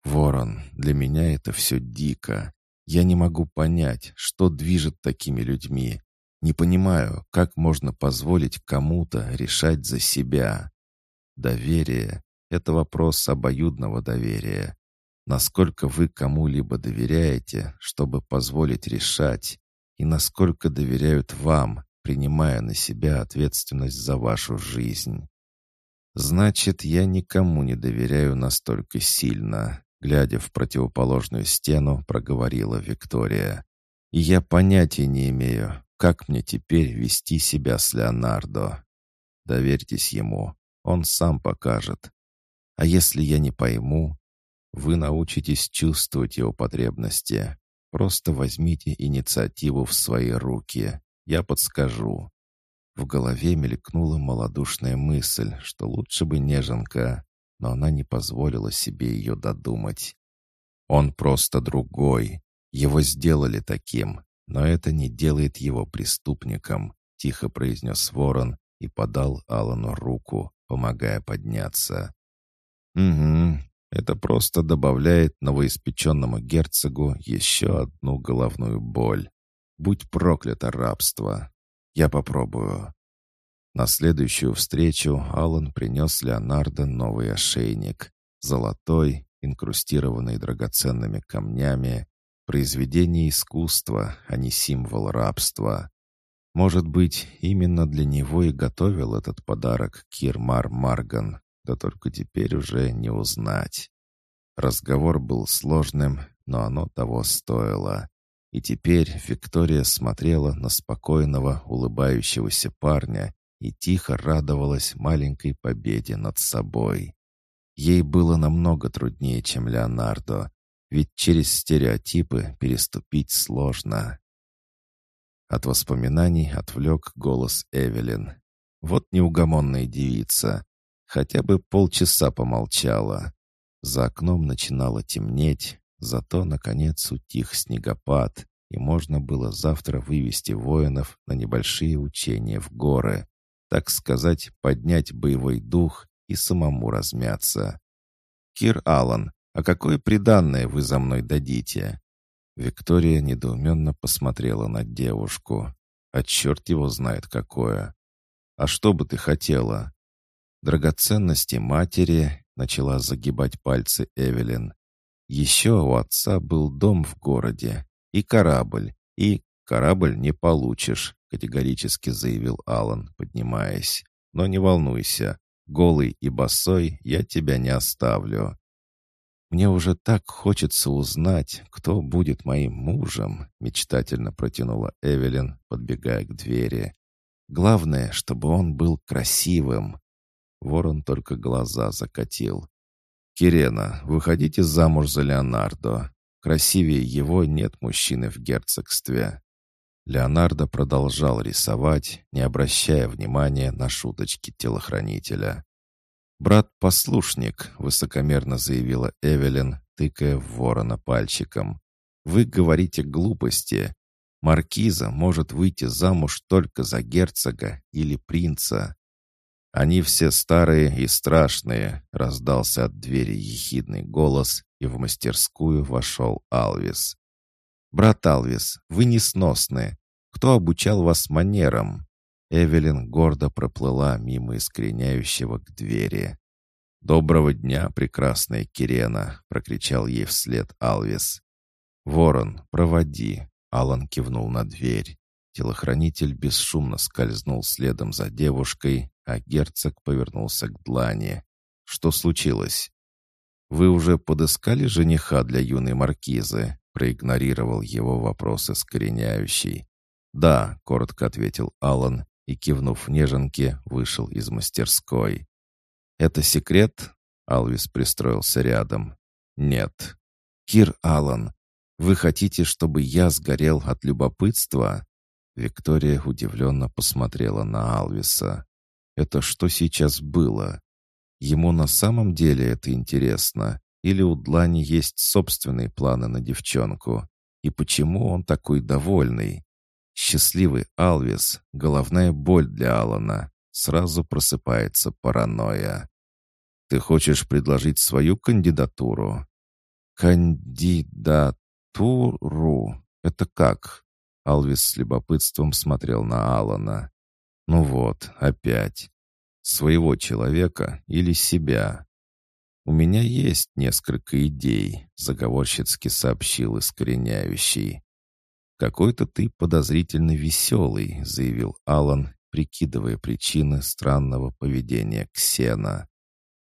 Ворон, для меня это все дико. Я не могу понять, что движет такими людьми. Не понимаю, как можно позволить кому-то решать за себя. Доверие — это вопрос обоюдного доверия. Насколько вы кому-либо доверяете, чтобы позволить решать, и насколько доверяют вам, принимая на себя ответственность за вашу жизнь. Значит, я никому не доверяю настолько сильно, глядя в противоположную стену, проговорила Виктория. И я понятия не имею, как мне теперь вести себя с Леонардо. Доверьтесь ему, он сам покажет. А если я не пойму, вы научитесь чувствовать его потребности, Просто возьмите инициативу в свои руки. Я подскажу». В голове мелькнула малодушная мысль, что лучше бы неженка, но она не позволила себе ее додумать. «Он просто другой. Его сделали таким, но это не делает его преступником», — тихо произнес ворон и подал Алану руку, помогая подняться. «Угу, это просто добавляет новоиспеченному герцогу еще одну головную боль. Будь проклято рабство. Я попробую. На следующую встречу Алан принес Леонардо новый ошейник. Золотой, инкрустированный драгоценными камнями. Произведение искусства, а не символ рабства. Может быть, именно для него и готовил этот подарок Кирмар Марган, да только теперь уже не узнать. Разговор был сложным, но оно того стоило. И теперь Виктория смотрела на спокойного, улыбающегося парня и тихо радовалась маленькой победе над собой. Ей было намного труднее, чем Леонардо, ведь через стереотипы переступить сложно. От воспоминаний отвлек голос Эвелин. Вот неугомонная девица. Хотя бы полчаса помолчала. За окном начинало темнеть, зато, наконец, утих снегопад, и можно было завтра вывести воинов на небольшие учения в горы, так сказать, поднять боевой дух и самому размяться. «Кир Аллан, а какое приданное вы за мной дадите?» Виктория недоуменно посмотрела на девушку. «А черт его знает какое!» «А что бы ты хотела?» «Драгоценности матери», — начала загибать пальцы Эвелин. «Еще у отца был дом в городе и корабль, и корабль не получишь», — категорически заявил Алан, поднимаясь. «Но не волнуйся, голый и босой я тебя не оставлю». «Мне уже так хочется узнать, кто будет моим мужем», — мечтательно протянула Эвелин, подбегая к двери. «Главное, чтобы он был красивым». Ворон только глаза закатил. «Кирена, выходите замуж за Леонардо. Красивее его нет мужчины в герцогстве». Леонардо продолжал рисовать, не обращая внимания на шуточки телохранителя. «Брат-послушник», — высокомерно заявила Эвелин, тыкая в ворона пальчиком. «Вы говорите глупости. Маркиза может выйти замуж только за герцога или принца. «Они все старые и страшные», — раздался от двери ехидный голос, и в мастерскую вошел Алвис. «Брат Алвис, вы несносны. Кто обучал вас манерам?» Эвелин гордо проплыла мимо искореняющего к двери. «Доброго дня, прекрасная Кирена!» — прокричал ей вслед Алвис. «Ворон, проводи!» — Алан кивнул на дверь. Телохранитель бесшумно скользнул следом за девушкой, а герцог повернулся к Длане. «Что случилось?» «Вы уже подыскали жениха для юной маркизы?» проигнорировал его вопросы скореняющий. «Да», — коротко ответил Алан и, кивнув неженке, вышел из мастерской. «Это секрет?» — Алвис пристроился рядом. «Нет». «Кир Аллан, вы хотите, чтобы я сгорел от любопытства?» Виктория удивленно посмотрела на Алвиса. «Это что сейчас было? Ему на самом деле это интересно? Или у Длани есть собственные планы на девчонку? И почему он такой довольный? Счастливый Алвис, головная боль для Алана. Сразу просыпается паранойя. Ты хочешь предложить свою кандидатуру? Кандидатуру? Это как? Алвис с любопытством смотрел на Алана. Ну вот, опять. Своего человека или себя? «У меня есть несколько идей», — заговорщицки сообщил искореняющий. «Какой-то ты подозрительно веселый», — заявил Алан, прикидывая причины странного поведения Ксена.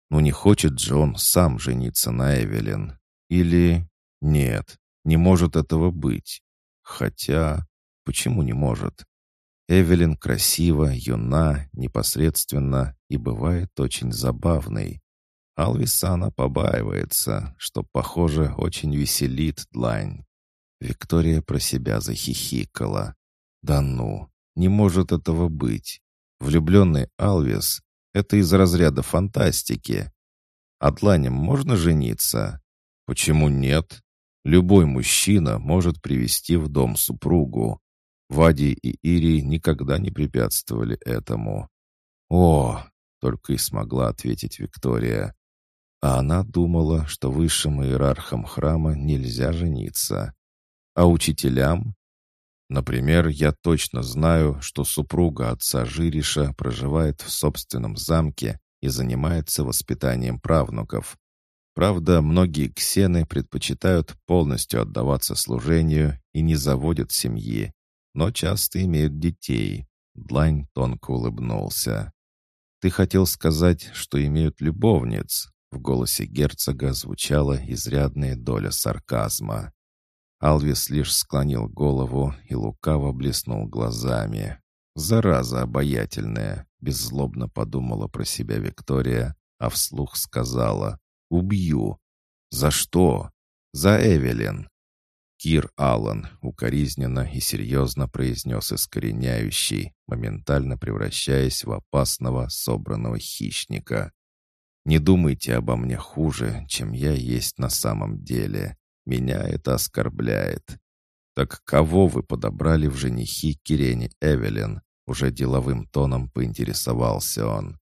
«Ну не хочет Джон сам жениться на Эвелин? Или... Нет, не может этого быть. Хотя... Почему не может? Эвелин красива, юна, непосредственно и бывает очень забавной. Алвисана побаивается, что, похоже, очень веселит длань. Виктория про себя захихикала. «Да ну, не может этого быть. Влюбленный Алвис — это из разряда фантастики. А дланем можно жениться? Почему нет? Любой мужчина может привести в дом супругу. Вади и Ири никогда не препятствовали этому. «О!» — только и смогла ответить Виктория. А она думала, что высшим иерархам храма нельзя жениться. А учителям? Например, я точно знаю, что супруга отца Жириша проживает в собственном замке и занимается воспитанием правнуков. Правда, многие ксены предпочитают полностью отдаваться служению и не заводят семьи, но часто имеют детей. Длань тонко улыбнулся. «Ты хотел сказать, что имеют любовниц?» В голосе герцога звучала изрядная доля сарказма. Алвис лишь склонил голову и лукаво блеснул глазами. «Зараза обаятельная!» — беззлобно подумала про себя Виктория, а вслух сказала «Убью!» «За что?» «За Эвелин!» Кир Аллан укоризненно и серьезно произнес искореняющий, моментально превращаясь в опасного собранного хищника. Не думайте обо мне хуже, чем я есть на самом деле. Меня это оскорбляет. Так кого вы подобрали в женихи Кирене Эвелин? Уже деловым тоном поинтересовался он.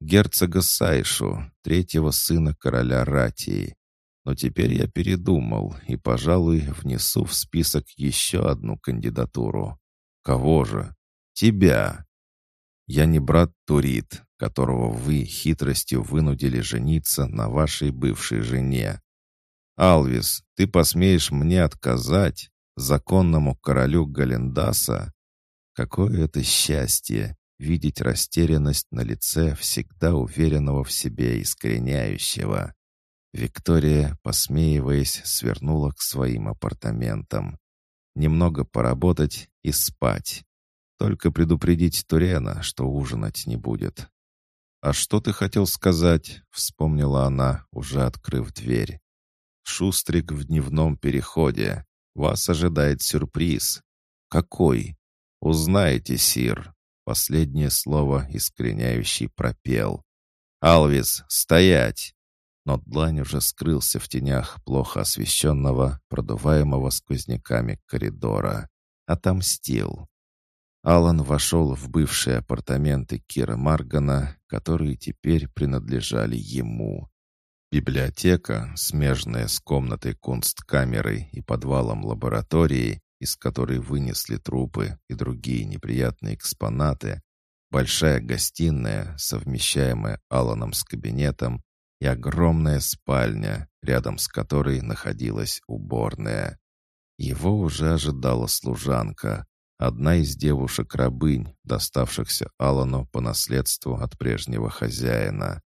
Герцога Сайшу, третьего сына короля Ратии. Но теперь я передумал и, пожалуй, внесу в список еще одну кандидатуру. Кого же? Тебя. Я не брат Турит, которого вы хитростью вынудили жениться на вашей бывшей жене. Алвис, ты посмеешь мне отказать, законному королю Галендаса? Какое это счастье видеть растерянность на лице всегда уверенного в себе искореняющего. Виктория, посмеиваясь, свернула к своим апартаментам. Немного поработать и спать. Только предупредить Турена, что ужинать не будет. «А что ты хотел сказать?» — вспомнила она, уже открыв дверь. «Шустрик в дневном переходе. Вас ожидает сюрприз». «Какой?» «Узнаете, Сир». Последнее слово искореняющий пропел. «Алвис, стоять!» Но длань уже скрылся в тенях плохо освещенного, продуваемого сквозняками коридора. Отомстил. Алан вошел в бывшие апартаменты Кира Маргана, которые теперь принадлежали ему. Библиотека, смежная с комнатой кунсткамерой и подвалом лаборатории, из которой вынесли трупы и другие неприятные экспонаты, большая гостиная, совмещаемая Аланом с кабинетом, и огромная спальня, рядом с которой находилась уборная. Его уже ожидала служанка, Одна из девушек-рабынь, доставшихся Алану по наследству от прежнего хозяина.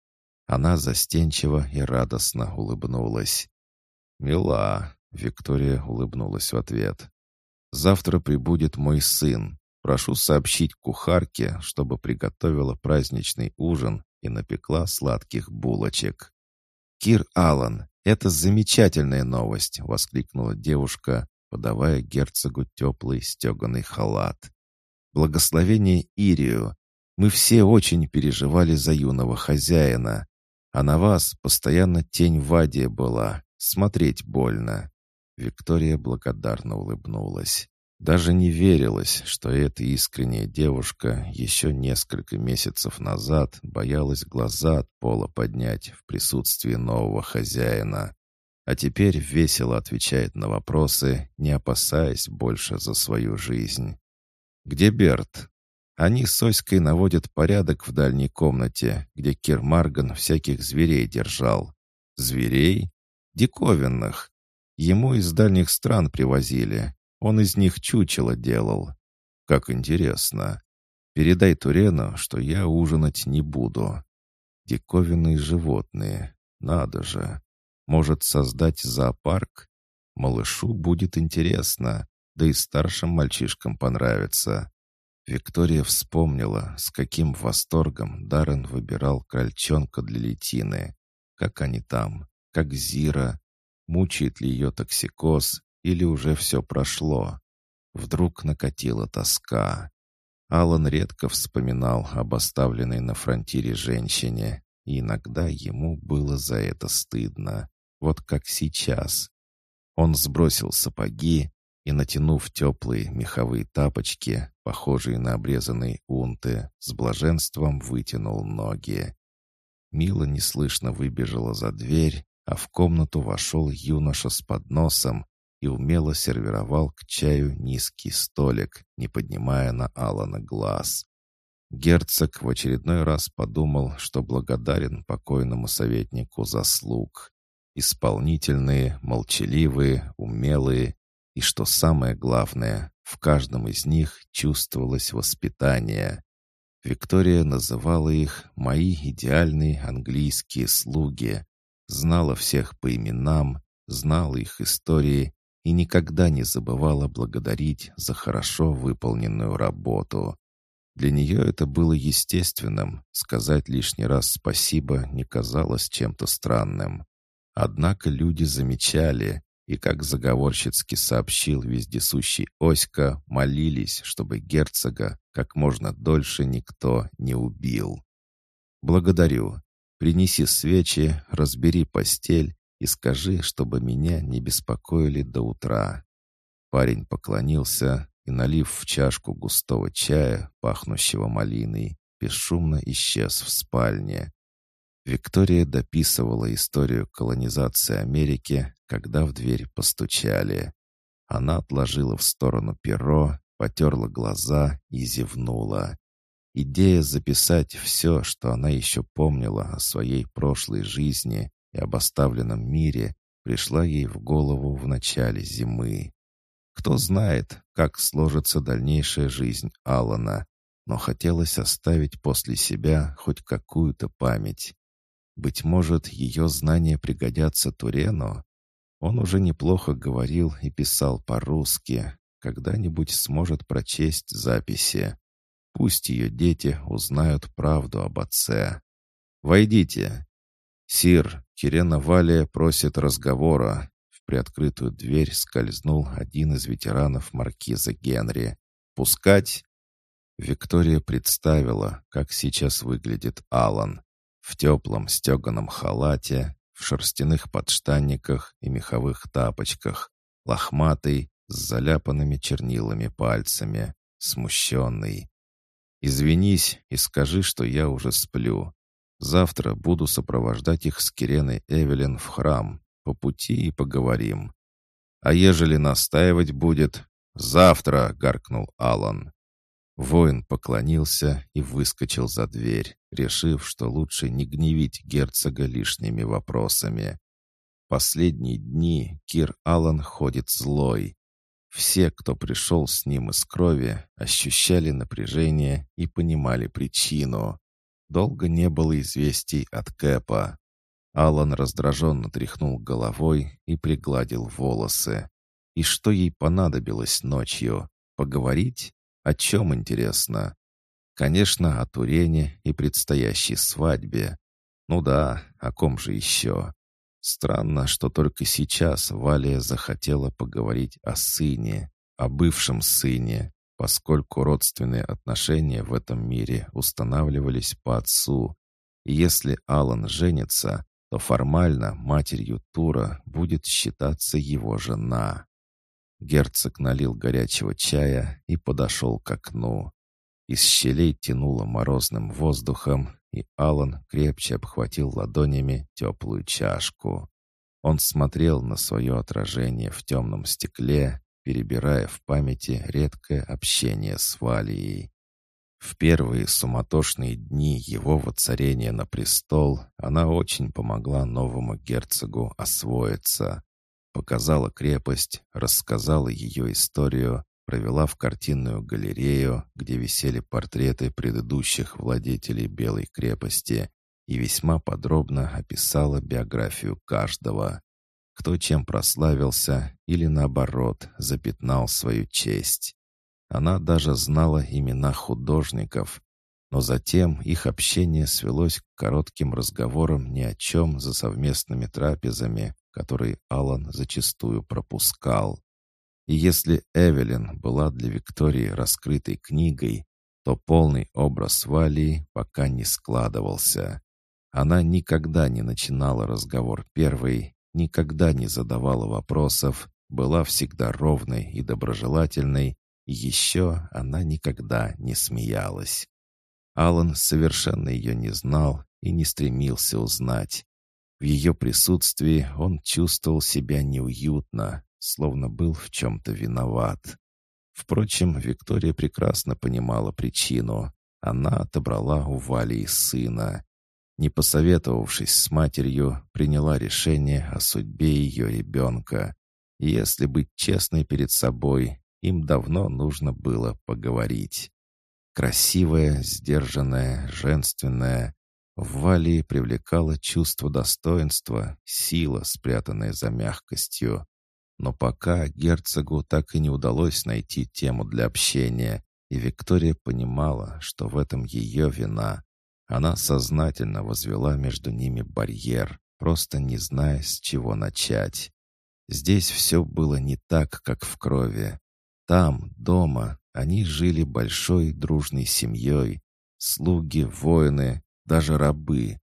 Она застенчиво и радостно улыбнулась. «Мила!» — Виктория улыбнулась в ответ. «Завтра прибудет мой сын, Прошу сообщить кухарке, чтобы приготовила праздничный ужин и напекла сладких булочек». «Кир Аллан, это замечательная новость!» — воскликнула девушка, подавая герцогу теплый стеганый халат. «Благословение Ирию! Мы все очень переживали за юного хозяина, а на вас постоянно тень Вадия была, смотреть больно». Виктория благодарно улыбнулась. Даже не верилось, что эта искренняя девушка еще несколько месяцев назад боялась глаза от пола поднять в присутствии нового хозяина. А теперь весело отвечает на вопросы, не опасаясь больше за свою жизнь. «Где Берт?» Они с Оськой наводят порядок в дальней комнате, где Кир Марган всяких зверей держал. Зверей? Диковинных. Ему из дальних стран привозили, он из них чучело делал. Как интересно. Передай Турену, что я ужинать не буду. Диковинные животные. Надо же. Может создать зоопарк? Малышу будет интересно, да и старшим мальчишкам понравится. Виктория вспомнила, с каким восторгом Даррен выбирал крольчонка для летины. Как они там? Как Зира? Мучает ли ее токсикоз или уже все прошло? Вдруг накатила тоска. Алан редко вспоминал об оставленной на фронтире женщине, и иногда ему было за это стыдно. Вот как сейчас. Он сбросил сапоги и, натянув теплые меховые тапочки, похожие на обрезанные унты, с блаженством вытянул ноги. Мила неслышно выбежала за дверь, а в комнату вошел юноша с подносом и умело сервировал к чаю низкий столик, не поднимая на Алана глаз. Герцог в очередной раз подумал, что благодарен покойному советнику заслуг. Исполнительные, молчаливые, умелые, и, что самое главное, в каждом из них чувствовалось воспитание. Виктория называла их «мои идеальные английские слуги», знала всех по именам, знала их истории и никогда не забывала благодарить за хорошо выполненную работу. Для нее это было естественным, сказать лишний раз спасибо не казалось чем-то странным. Однако люди замечали, и, как заговорщицки сообщил вездесущий Оська, молились, чтобы герцога как можно дольше никто не убил. «Благодарю. Принеси свечи, разбери постель и скажи, чтобы меня не беспокоили до утра». Парень поклонился и, налив в чашку густого чая, пахнущего малиной, бесшумно исчез в спальне. Виктория дописывала историю колонизации Америки, когда в дверь постучали. Она отложила в сторону перо, потерла глаза и зевнула. Идея записать все, что она еще помнила о своей прошлой жизни, и об оставленном мире пришла ей в голову в начале зимы. Кто знает, как сложится дальнейшая жизнь Алана, но хотелось оставить после себя хоть какую-то память. Быть может, ее знания пригодятся Турену? Он уже неплохо говорил и писал по-русски, когда-нибудь сможет прочесть записи. Пусть ее дети узнают правду об отце. «Войдите!» «Сир, Кирена Валия просит разговора». В приоткрытую дверь скользнул один из ветеранов маркиза Генри. «Пускать?» Виктория представила, как сейчас выглядит Алан. В теплом стеганом халате, в шерстяных подштанниках и меховых тапочках, лохматый, с заляпанными чернилами пальцами, смущенный. «Извинись и скажи, что я уже сплю. Завтра буду сопровождать их с Киреной Эвелин в храм. По пути и поговорим. А ежели настаивать будет, завтра, — гаркнул Алан. Воин поклонился и выскочил за дверь, решив, что лучше не гневить герцога лишними вопросами. Последние дни Кир Алан ходит злой. Все, кто пришел с ним из крови, ощущали напряжение и понимали причину. Долго не было известий от Кэпа. Алан раздраженно тряхнул головой и пригладил волосы. И что ей понадобилось ночью? Поговорить? О чем интересно? Конечно, о Турене и предстоящей свадьбе. Ну да, о ком же еще? Странно, что только сейчас Валия захотела поговорить о сыне, о бывшем сыне, поскольку родственные отношения в этом мире устанавливались по отцу. И если Алан женится, то формально матерью Тура будет считаться его жена. Герцог налил горячего чая и подошел к окну. Из щелей тянуло морозным воздухом, и Алан крепче обхватил ладонями теплую чашку. Он смотрел на свое отражение в темном стекле, перебирая в памяти редкое общение с Валией. В первые суматошные дни его воцарения на престол она очень помогла новому герцогу освоиться. Показала крепость, рассказала ее историю, провела в картинную галерею, где висели портреты предыдущих владетелей Белой крепости и весьма подробно описала биографию каждого. Кто чем прославился или, наоборот, запятнал свою честь. Она даже знала имена художников, но затем их общение свелось к коротким разговорам ни о чем за совместными трапезами, которые Алан зачастую пропускал. И если Эвелин была для Виктории раскрытой книгой, то полный образ Валии пока не складывался. Она никогда не начинала разговор первой, никогда не задавала вопросов, была всегда ровной и доброжелательной, и еще она никогда не смеялась. Алан совершенно ее не знал и не стремился узнать. В ее присутствии он чувствовал себя неуютно, словно был в чем-то виноват. Впрочем, Виктория прекрасно понимала причину. Она отобрала у Вали сына. Не посоветовавшись с матерью, приняла решение о судьбе ее ребенка. И если быть честной перед собой, им давно нужно было поговорить. Красивая, сдержанная, женственная, в Валии привлекало чувство достоинства, сила, спрятанная за мягкостью. Но пока герцогу так и не удалось найти тему для общения, и Виктория понимала, что в этом ее вина. Она сознательно возвела между ними барьер, просто не зная, с чего начать. Здесь все было не так, как в крови. Там, дома, они жили большой дружной семьей. Слуги, воины, даже рабы.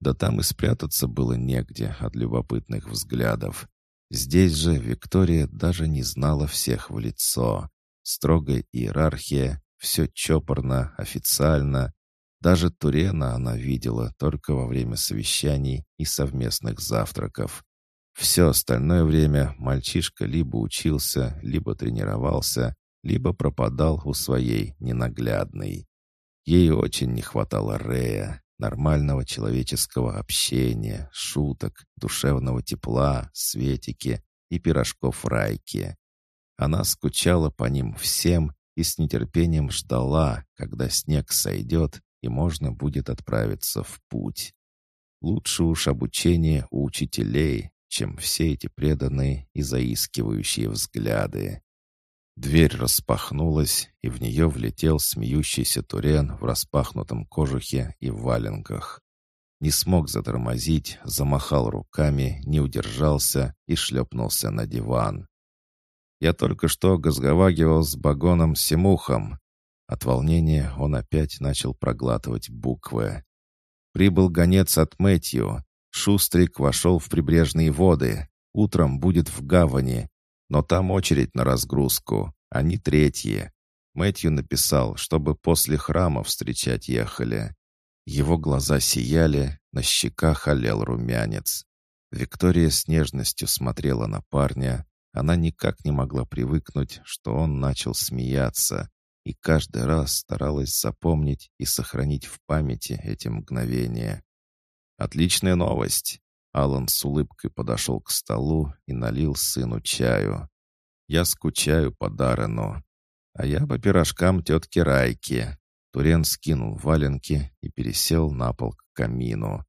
Да там и спрятаться было негде от любопытных взглядов. Здесь же Виктория даже не знала всех в лицо. Строгая иерархия, все чопорно, официально. Даже Турена она видела только во время совещаний и совместных завтраков. Все остальное время мальчишка либо учился, либо тренировался, либо пропадал у своей ненаглядной. Ей очень не хватало Рея, нормального человеческого общения, шуток, душевного тепла, светики и пирожков райки. Она скучала по ним всем и с нетерпением ждала, когда снег сойдет и можно будет отправиться в путь. Лучше уж обучение у учителей, чем все эти преданные и заискивающие взгляды. Дверь распахнулась, и в нее влетел смеющийся Турен в распахнутом кожухе и валенках. Не смог затормозить, замахал руками, не удержался и шлепнулся на диван. «Я только что газговагивал с Багоном Семухом». От волнения он опять начал проглатывать буквы. «Прибыл гонец от Мэтью. Шустрик вошел в прибрежные воды. Утром будет в гавани. Но там очередь на разгрузку. Они третьи. Мэтью написал, чтобы после храма встречать ехали. Его глаза сияли, на щеках олел румянец. Виктория с нежностью смотрела на парня. Она никак не могла привыкнуть, что он начал смеяться, и каждый раз старалась запомнить и сохранить в памяти эти мгновения. «Отличная новость!» Алан с улыбкой подошел к столу и налил сыну чаю. «Я скучаю по Даррену. А я по пирожкам тетки Райки». Турен скинул валенки и пересел на пол к камину.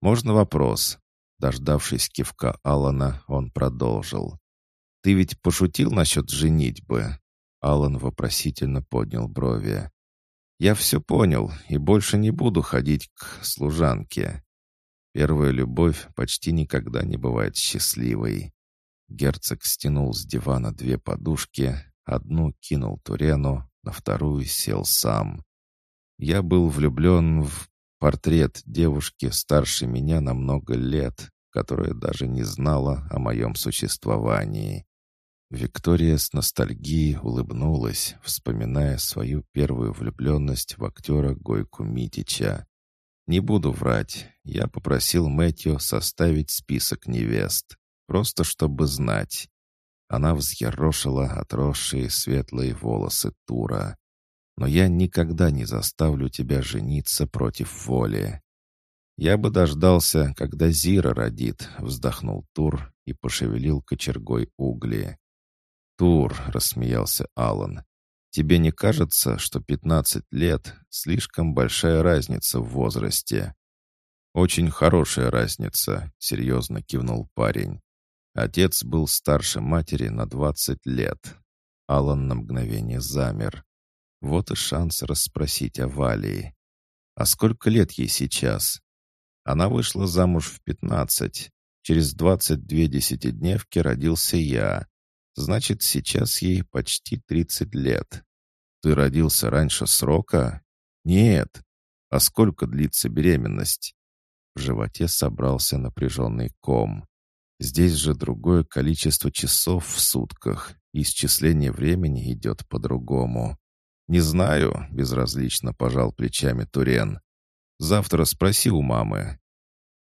«Можно вопрос?» Дождавшись кивка Алана, он продолжил. «Ты ведь пошутил насчет женитьбы?» Алан вопросительно поднял брови. «Я все понял и больше не буду ходить к служанке. Первая любовь почти никогда не бывает счастливой. Герцог стянул с дивана две подушки, одну кинул Турену, на вторую сел сам. Я был влюблен в портрет девушки старше меня на много лет, которая даже не знала о моем существовании. Виктория с ностальгией улыбнулась, вспоминая свою первую влюбленность в актера Гойку Митича. Не буду врать, я попросил Мэтью составить список невест, просто чтобы знать. Она взъерошила отросшие светлые волосы Тура. «Но я никогда не заставлю тебя жениться против воли». «Я бы дождался, когда Зира родит», — вздохнул Тур и пошевелил кочергой угли. «Тур», — рассмеялся Алан, Тебе не кажется, что 15 лет — слишком большая разница в возрасте?» «Очень хорошая разница», — серьезно кивнул парень. Отец был старше матери на 20 лет. Алан на мгновение замер. Вот и шанс расспросить о Валии. «А сколько лет ей сейчас?» Она вышла замуж в 15. Через 22 десятидневки родился я. Значит, сейчас ей почти 30 лет. Ты родился раньше срока? Нет. А сколько длится беременность? В животе собрался напряженный ком. Здесь же другое количество часов в сутках, исчисление времени идет по-другому. «Не знаю», — безразлично пожал плечами Турен. «Завтра спроси у мамы».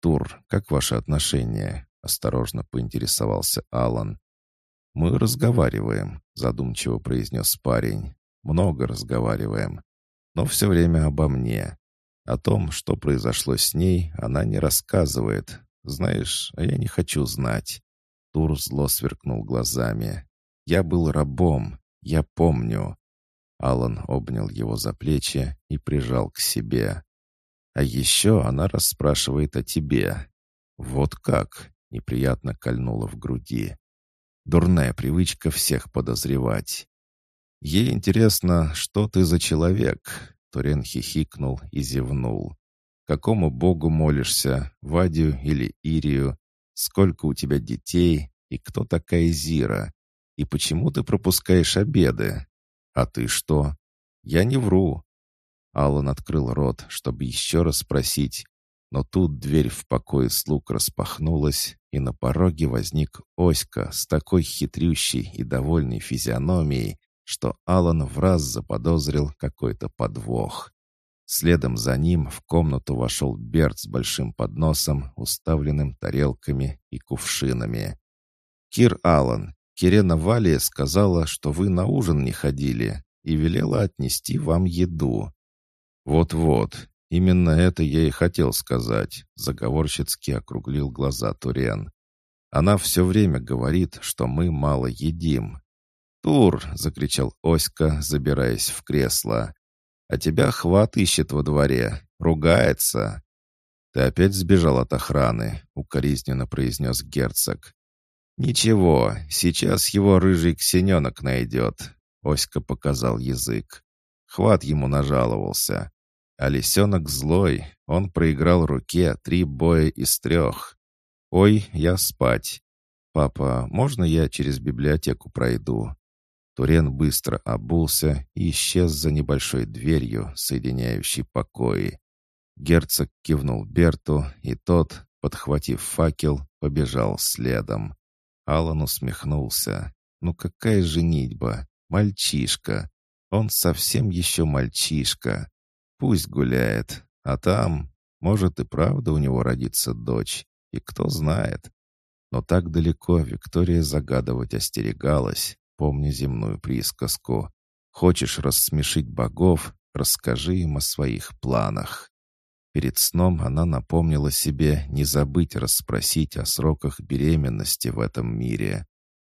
«Тур, как ваши отношения?» — осторожно поинтересовался Алан. «Мы разговариваем», — задумчиво произнес парень. «Много разговариваем. Но все время обо мне. О том, что произошло с ней, она не рассказывает. Знаешь, а я не хочу знать». Тур зло сверкнул глазами. «Я был рабом. Я помню». Алан обнял его за плечи и прижал к себе. «А еще она расспрашивает о тебе». «Вот как?» — неприятно кольнуло в груди. Дурная привычка всех подозревать. Ей интересно, что ты за человек. Турен хихикнул и зевнул. Какому богу молишься, Вадию или Ирию? Сколько у тебя детей? И кто такая Зира? И почему ты пропускаешь обеды? А ты что? Я не вру. Аллан открыл рот, чтобы еще раз спросить, но тут дверь в покое слуг распахнулась, и на пороге возник Оська с такой хитрющей и довольной физиономией, что Алан в раз заподозрил какой-то подвох. Следом за ним в комнату вошел Берт с большим подносом, уставленным тарелками и кувшинами. «Кир Аллан, Кирена Валия сказала, что вы на ужин не ходили и велела отнести вам еду». «Вот-вот, Именно это я и хотел сказать, заговорщицки округлил глаза Турен. Она все время говорит, что мы мало едим. «Тур!» — закричал Оська, забираясь в кресло. «А тебя хват ищет во дворе. Ругается!» «Ты опять сбежал от охраны», — укоризненно произнес герцог. «Ничего, сейчас его рыжий ксененок найдет», — Оська показал язык. Хват ему нажаловался. А лисенок злой, он проиграл руке три боя из трех. «Ой, я спать. Папа, можно я через библиотеку пройду?» Турен быстро обулся и исчез за небольшой дверью, соединяющей покои. Герцог кивнул Берту, и тот, подхватив факел, побежал следом. Алан усмехнулся. «Ну какая женитьба? Мальчишка! Он совсем еще мальчишка!» Пусть гуляет, а там, может, и правда у него родится дочь, и кто знает. Но так далеко Виктория загадывать остерегалась, помня земную присказку. Хочешь рассмешить богов, расскажи им о своих планах. Перед сном она напомнила себе не забыть расспросить о сроках беременности в этом мире.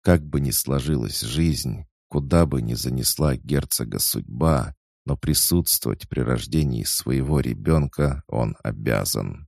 Как бы ни сложилась жизнь, куда бы ни занесла герцога судьба, но присутствовать при рождении своего ребенка он обязан.